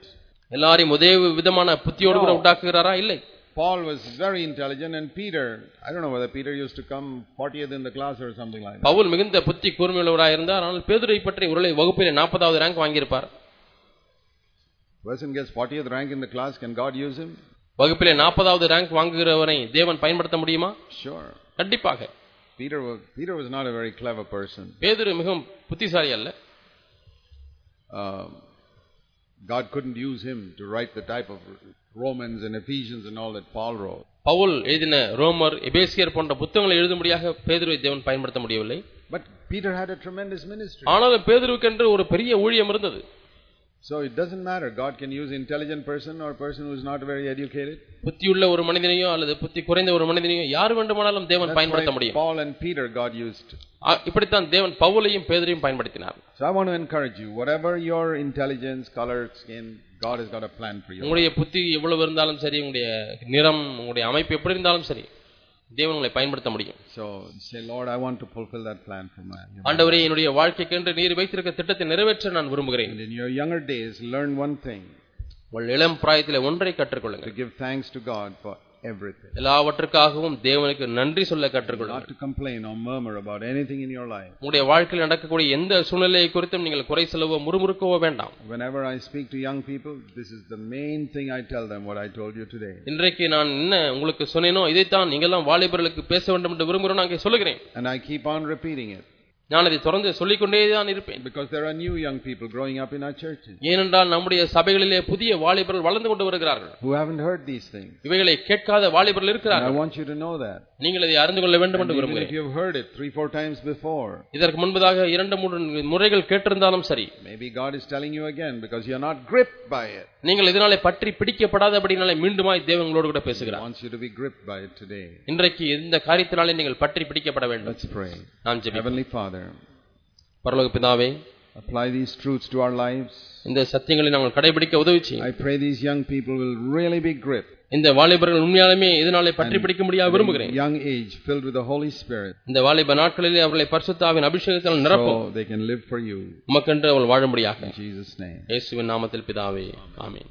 எல்லாரையும் ஒரே விதமான புத்தியோடு கூட No. உண்டாக்குகிறாரா இல்லை Paul was very intelligent and Peter, I don't know whether Peter used to come 40th in the class or something like that. Pavul மிகுந்த புத்தி கூர்மையுள்ளவராக இருந்தார் ஆனால் பேதுரை பற்றி ஒருவேளை வகுப்பிலே நாற்பதாவது rank வாங்கியிருப்பார் Person gets 40th rank in the class, can God use him? வகுப்பிலே நாற்பதாவது ரேங்க் வாங்குகிறவரை தேவன் பயன்படுத்த முடியுமா Sure. கண்டிப்பாக Peter was, Peter was not a very clever person. பேதுரு மிகவும் புத்திசாலி அல்ல Um, God couldn't use him to write the type of Romans and Ephesians and all that Paul wrote. Pavul எழுதின ரோமர் எபேசியர் போன்ற புத்தகங்களை எழுதும்படியாக பேதுருவை தேவன் பயன்படுத்த முடியவில்லை But Peter had a tremendous ministry. ஆனாலும் பேதுருவுக்கென்று ஒரு பெரிய ஊழியம் இருந்தது So it doesn't matter. God can use intelligent person or person who is not very educated. புத்தியுள்ள ஒரு மனிதனையோ அல்லது புத்தி குறைந்த ஒரு மனிதனையோ யார் வேண்டுமானாலும் தேவன் That's பயன்படுத்த why முடியும் Paul and Peter God used. ஆ, இப்படித்தான் தேவன் பவுலையும் பேதரையும் பயன்படுத்தினார் So I want to encourage you, whatever your intelligence, color, skin, God has got a plan for you. உங்களுடைய புத்தி எவ்வளவு இருந்தாலும் சரி உங்களுடைய நிறம் உங்களுடைய அமைப்பு எப்படி இருந்தாலும் சரி தேவன் உங்களை பயன்படுத்த முடியும் So say, Lord, I want to fulfill that plan for my life. ஆண்டவரே என்னுடைய வாழ்க்கைக்கென்று நீர் வைத்திருக்க திட்டத்தை நிறைவேற்ற நான் விரும்புகிறேன் And in your younger days, learn one thing உங்கள் இளம் பிராயத்தில் ஒன்றை to கற்றுக்கொள்ளுங்கள் give thanks to God for everything. எல்லாவற்றுக்காகவும் தேவனுக்கு நன்றி சொல்ல கற்றுக்கொள்ளுங்கள் Not to complain or murmur about anything in your life. உங்களுடைய வாழ்க்கையில் நடக்கக்கூடிய எந்த சூழ்நிலையை குறித்தும் நீங்கள் குறை சொல்லவோ முறுமுறுக்கவோ வேண்டாம் Whenever I speak to young people, this is the main thing I tell them, what I told you today. இன்றைக்கு நான் என்ன உங்களுக்கு சொன்னேனோ இதைத்தான் நீங்கெல்லாம் வாலிபர்களுக்கு பேச வேண்டும் என்று விரும்புகிறோம் நான் இங்கே சொல்லுகிறேன் And I keep on repeating it. நான் அதை தொடர்ந்து சொல்லிக்கொண்டே தான் இருப்பேன் Because there are new young people growing up in our churches ஏனென்றால் நம்முடைய சபைகளிலே புதிய வாலிபர்கள் வளர்ந்து கொண்டு வருகிறார்கள் who haven't heard these things. இவைகளை கேட்காத வாலிபர்கள் And I இருக்கிறார்கள் want you to know that. நீங்கள் இதை அறிந்து கொள்ள வேண்டும் And என்று even if விரும்புகிறேன் you have heard it three, four times before, இதற்கு முன்பதாக இரண்டு மூன்று முறைகள் கேட்டிருந்தாலும் சரி maybe God is telling you again because you're not gripped by it. நீங்கள் இதனாலே பற்றி பிடிக்கப்படாதபடினாலே மீண்டுமாய் தேவன் உங்களோடு கூட He பேசுகிறார் wants you to be gripped by it today. இன்றைக்கு இந்த காரியத்தினாலே நீங்கள் பற்றி பிடிக்கப்பட வேண்டும் Let's pray. நாம் ஜெபி Heavenly Father, பரலோக பிதாவே apply these truths to our lives. இந்த சத்தியங்களை நாங்கள் கடைபிடிக்க உதவி செய்யும் I pray these young people will really be gripped. இந்த வாலிபர்கள் உண்மையாலுமே இதனாலே பற்றி பிடிக்க முடியாது விரும்புகிறேன் Young age filled with the Holy Spirit இந்த வாலிப நாட்களிலே அவர்களை பரிசுத்தாவின் அபிஷேகத்தால் நிரப்பும் so they can live for you. உமக்கென்று அவள் வாழும்படியாக In Jesus' name. இயேசுவின் நாமத்தில் பிதாவே ஆமென்